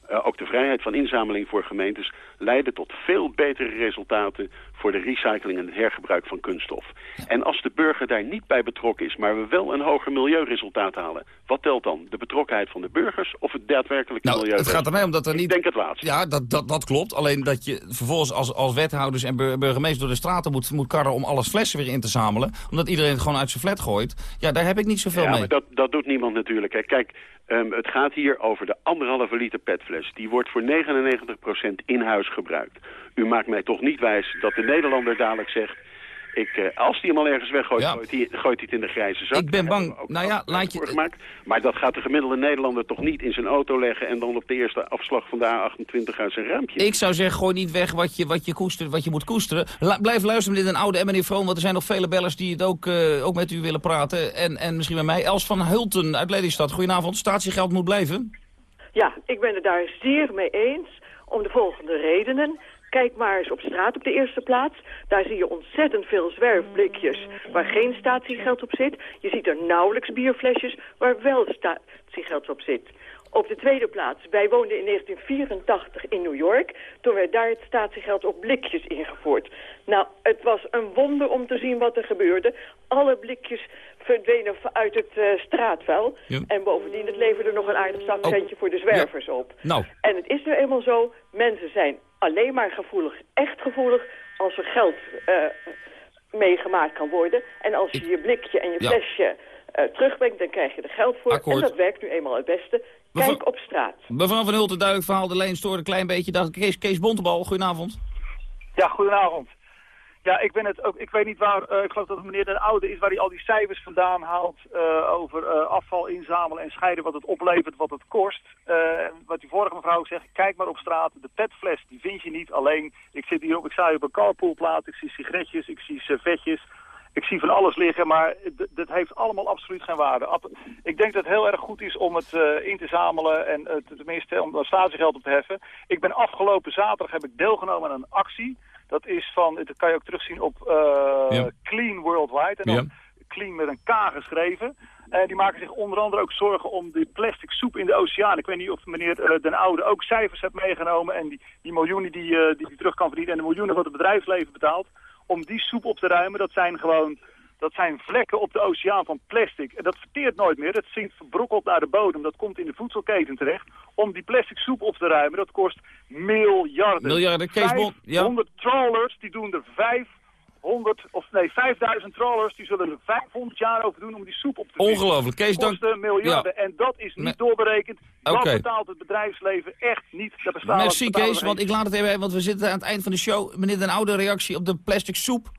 eh, ook de vrijheid van inzameling voor gemeentes, leiden tot veel betere resultaten voor de recycling en het hergebruik van kunststof. En als de burger daar niet bij betrokken is, maar we wel een hoger milieuresultaat halen, wat telt dan? De betrokkenheid van de burgers of het daadwerkelijke Nou, milieu? het gaat er mij om dat er niet... Ik denk het laatste. Ja, dat, dat, dat klopt. Alleen dat je vervolgens als, als wethouders en bur- burgemeester door de straten moet, moet karren om alles flessen weer in te zamelen. Omdat iedereen het gewoon uit zijn flet gooit. Ja, daar heb ik niet zoveel ja, mee. maar dat, dat doet niemand natuurlijk. Hè. Kijk, ehm, het gaat hier over de anderhalve liter petfles. Die wordt voor 99% in huis gebruikt. U maakt mij toch niet wijs dat de Nederlander dadelijk zegt... Ik, eh, als die hem al ergens weggooit, gooit, hij, gooit hij het in de grijze zak. Ik ben bang. ook Nou ja, laat je... gemaakt. Maar dat gaat de gemiddelde Nederlander toch niet in zijn auto leggen... en dan op de eerste afslag van de A28 uit zijn raampje. Ik zou zeggen, gooi niet weg wat je, wat je, koestert, wat je moet koesteren. La- blijf luisteren, meneer Den Oude en meneer Vroon, want er zijn nog vele bellers die het ook, eh, ook met u willen praten. En, en misschien met mij. Els van Hulten uit Lelystad, goedenavond. Statiegeld moet blijven. Ja, ik ben het daar zeer mee eens. Om de volgende redenen. Kijk maar eens op straat op de eerste plaats. Daar zie je ontzettend veel zwerfblikjes waar geen statiegeld op zit. Je ziet er nauwelijks bierflesjes waar wel statiegeld op zit. Op de tweede plaats, wij woonden in 1984 in New York. Toen werd daar het statiegeld op blikjes ingevoerd. Nou, het was een wonder om te zien wat er gebeurde. Alle blikjes verdwenen uit het straatvuil. Ja. En bovendien, het leverde nog een aardig zakcentje voor de zwervers op. Nou, En het is nu eenmaal zo, mensen zijn alleen maar gevoelig, echt gevoelig, als er geld eh, meegemaakt kan worden. En als je je blikje en je Ja. flesje eh, terugbrengt, dan krijg je er geld voor. Akkoord. En dat werkt nu eenmaal het beste. Kijk op straat. Mevrouw van Hulten, duidelijk verhaal. De lijn stoorde een klein beetje. Dacht Kees, Kees Bontebal, goedenavond. Ja, goedenavond. Ja, ik, ben het ook, ik weet niet waar, eh, ik geloof dat het meneer Den Oude is, waar hij al die cijfers vandaan haalt eh, over uh, afval inzamelen en scheiden, wat het oplevert, wat het kost. wat die vorige mevrouw zegt, kijk maar op straat, de petfles, die vind je niet alleen. Ik zit hier op, ik sta hier op een carpoolplaat, ik zie sigaretjes, ik zie servetjes, ik zie van alles liggen, maar dat heeft allemaal absoluut geen waarde. Ik denk dat het heel erg goed is om het in te zamelen en tenminste om er statiegeld op te heffen. Ik ben afgelopen zaterdag, heb ik deelgenomen aan een actie... Dat is van, dat kan je ook terugzien op uh, Clean Worldwide. En dan Clean met een K geschreven. En die maken zich onder andere ook zorgen om die plastic soep in de oceaan. Ik weet niet of meneer uh, Den Oude ook cijfers heeft meegenomen. En die, die miljoenen die, uh, die hij terug kan verdienen. En de miljoenen wat het bedrijfsleven betaalt. Om die soep op te ruimen, dat zijn gewoon dat zijn vlekken op de oceaan van plastic. En dat verteert nooit meer. Dat zinkt verbrokkeld naar de bodem. Dat komt in de voedselketen terecht. Om die plastic soep op te ruimen, dat kost miljarden. Miljarden, Kees 500 trawlers, die doen er 500, of nee, 5000 trawlers, die zullen er 500 jaar over doen om die soep op te vissen. Ongelooflijk, Kees, dank... kosten miljarden. En dat is niet doorberekend. Dat betaalt het bedrijfsleven echt niet. Dat bestaat Merci, Kees, want ik laat het even, want we zitten aan het eind van de show. Meneer Den Oude, reactie op de plastic soep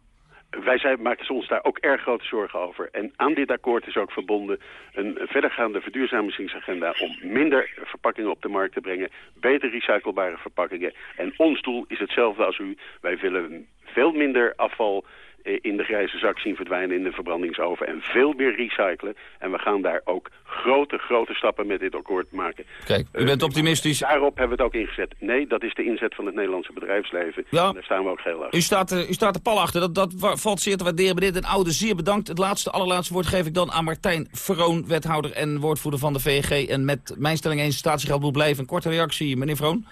wij zijn, maken ons daar ook erg grote zorgen over. En aan dit akkoord is ook verbonden een verdergaande verduurzamingsagenda... om minder verpakkingen op de markt te brengen, beter recyclebare verpakkingen. En ons doel is hetzelfde als u. Wij willen veel minder afval in de grijze zak zien verdwijnen in de verbrandingsoven en veel meer recyclen. En we gaan daar ook grote, grote stappen met dit akkoord maken. Kijk, u bent eh, optimistisch. Daarop hebben we het ook ingezet. Nee, dat is de inzet van het Nederlandse bedrijfsleven. Ja. En daar staan we ook heel achter. U staat, er, u staat er pal achter. Dat, dat valt zeer te waarderen. Meneer Den Oude, zeer bedankt. Het laatste, allerlaatste woord geef ik dan aan Martijn Vroon, wethouder en woordvoerder van de VNG. En met mijn stelling eens statiegeld moet blijven. Een korte reactie, meneer Vroon.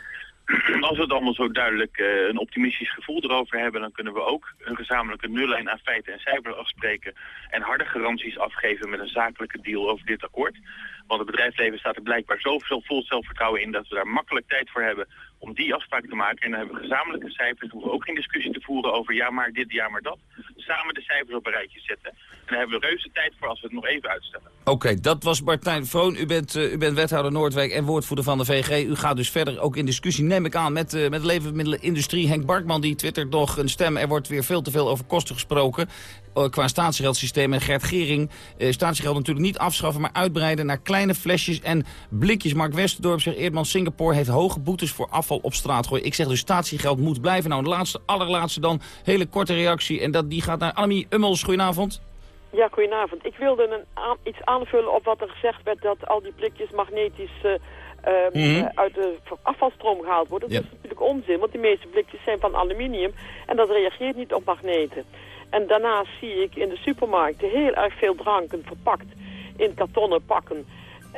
Als we het allemaal zo duidelijk uh, een optimistisch gevoel erover hebben... dan kunnen we ook een gezamenlijke nullijn aan feiten en cijfers afspreken... en harde garanties afgeven met een zakelijke deal over dit akkoord. Want het bedrijfsleven staat er blijkbaar zoveel vol zelfvertrouwen in... dat we daar makkelijk tijd voor hebben om die afspraak te maken. En dan hebben we gezamenlijke cijfers. hoeven we ook geen discussie te voeren over ja maar dit, ja maar dat. Samen de cijfers op een rijtje zetten. En daar hebben we reuze tijd voor als we het nog even uitstellen. Oké, dat was Martijn Vroon. U bent, uh, u bent wethouder Noordwijk en woordvoerder van de VG. U gaat dus verder ook in discussie, neem ik aan, met, uh, met de levensmiddelenindustrie. Henk Barkman die twittert nog een stem. Er wordt weer veel te veel over kosten gesproken. Uh, qua statiegeldsysteem. En Gert Gering, uh, statiegeld natuurlijk niet afschaffen, maar uitbreiden naar kleine flesjes en blikjes. Mark Westerdorp zegt, Eerdman Singapore heeft hoge boetes voor afval op straat gooien. Ik zeg dus statiegeld moet blijven. Nou, de laatste, allerlaatste dan, hele korte reactie. En dat, die gaat naar Annemie Ummels. Goedenavond. Ja, goedenavond. Ik wilde een iets aanvullen op wat er gezegd werd... dat al die blikjes magnetisch uh, mm uit de afvalstroom gehaald worden. Dat is natuurlijk onzin, want de meeste blikjes zijn van aluminium... en dat reageert niet op magneten. En daarnaast zie ik in de supermarkten heel erg veel dranken verpakt in kartonnen pakken...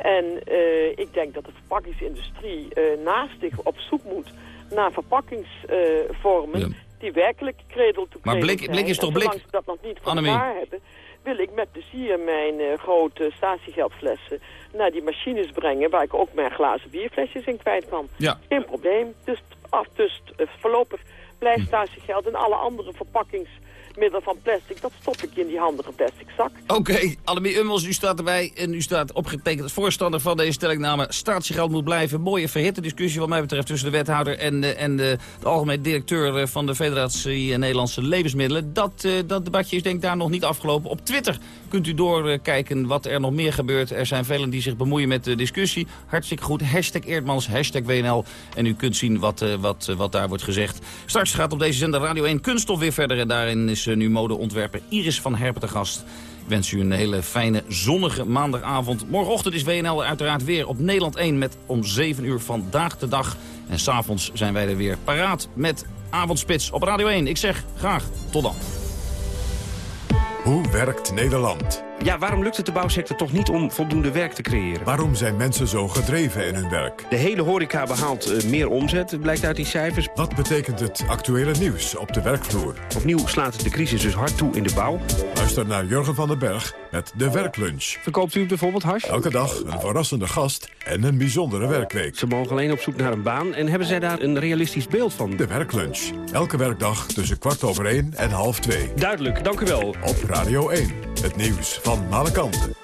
En uh, ik denk dat de verpakkingsindustrie uh, naast zich op zoek moet naar verpakkingsvormen uh, die werkelijk kredel toe Maar blik, blik is toch blik? Dat nog niet voor elkaar hebben, wil ik met plezier mijn grote statiegeldflessen naar die machines brengen... waar ik ook mijn glazen bierflesjes in kwijt kan. Ja. Geen probleem. Dus, af, dus voorlopig blijft statiegeld en alle andere verpakkings middel van plastic, dat stop ik in die handige plastic zak. Oké, okay, Annemie Ummels, u staat erbij en u staat opgetekend als voorstander van deze stellingname. Statiegeld moet blijven. Mooie verhitte discussie wat mij betreft tussen de wethouder en, de, en de, de algemeen directeur eh, van de Federatie Nederlandse Levensmiddelen. Dat, dat debatje is denk ik daar nog niet afgelopen. Op Twitter kunt u doorkijken wat er nog meer gebeurt. Er zijn velen die zich bemoeien met de discussie. Hartstikke goed. Hashtag Eerdmans, hashtag WNL. En u kunt zien wat, wat, wat daar wordt gezegd. Straks gaat op deze zender Radio 1 Kunststof weer verder. En daarin is nu modeontwerper Iris van Herpen te gast. Ik wens u een hele fijne zonnige maandagavond. Morgenochtend is WNL uiteraard weer op Nederland 1 met om 7 uur vandaag de dag. En s'avonds zijn wij er weer paraat met Avondspits op Radio 1. Ik zeg graag tot dan. Hoe werkt Nederland? Ja, waarom lukt het de bouwsector toch niet om voldoende werk te creëren? Waarom zijn mensen zo gedreven in hun werk? De hele horeca behaalt uh, meer omzet, blijkt uit die cijfers. Wat betekent het actuele nieuws op de werkvloer? Opnieuw slaat de crisis dus hard toe in de bouw. Luister naar Jurgen van den Berg met de werklunch. Verkoopt u bijvoorbeeld hash? Elke dag een verrassende gast en een bijzondere werkweek. Ze mogen alleen op zoek naar een baan en hebben zij daar een realistisch beeld van? De werklunch. Elke werkdag tussen kwart over één en half twee. Duidelijk, dank u wel. Op Radio 1. Het nieuws van alle kanten.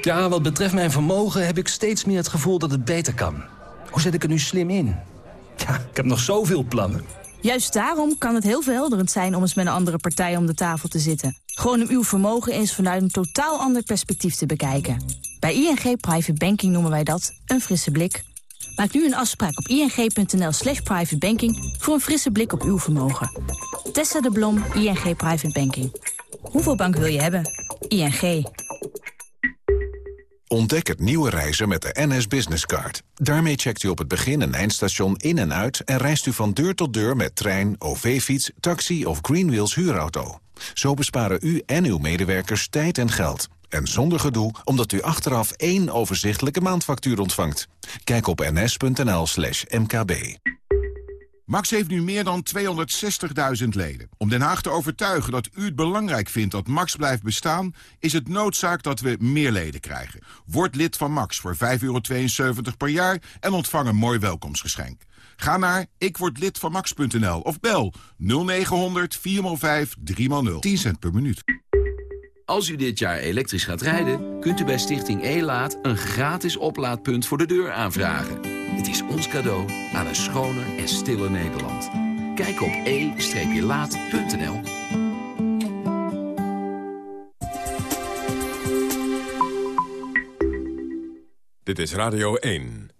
Ja, wat betreft mijn vermogen heb ik steeds meer het gevoel dat het beter kan. Hoe zet ik er nu slim in? Ja, ik heb nog zoveel plannen. Juist daarom kan het heel verhelderend zijn om eens met een andere partij om de tafel te zitten. Gewoon om uw vermogen eens vanuit een totaal ander perspectief te bekijken. Bij ING Private Banking noemen wij dat een frisse blik. Maak nu een afspraak op ing.nl slash privatebanking voor een frisse blik op uw vermogen. Tessa de Blom, ING Private Banking. Hoeveel bank wil je hebben? ING. Ontdek het nieuwe reizen met de NS Business Card. Daarmee checkt u op het begin- en eindstation in en uit... en reist u van deur tot deur met trein, OV-fiets, taxi of Greenwheels huurauto. Zo besparen u en uw medewerkers tijd en geld. En zonder gedoe, omdat u achteraf één overzichtelijke maandfactuur ontvangt. Kijk op ns.nl slash mkb. Max heeft nu meer dan 260.000 leden. Om Den Haag te overtuigen dat u het belangrijk vindt dat Max blijft bestaan... is het noodzaak dat we meer leden krijgen. Word lid van Max voor 5,72 per jaar en ontvang een mooi welkomstgeschenk. Ga naar ikwordlidvanmax.nl of bel 0900 4x5 3x0. 10 cent per minuut. Als u dit jaar elektrisch gaat rijden, kunt u bij Stichting E-Laat... een gratis oplaadpunt voor de deur aanvragen. Het is ons cadeau aan een schoner en stiller Nederland. Kijk op e-laat.nl. Dit is Radio 1.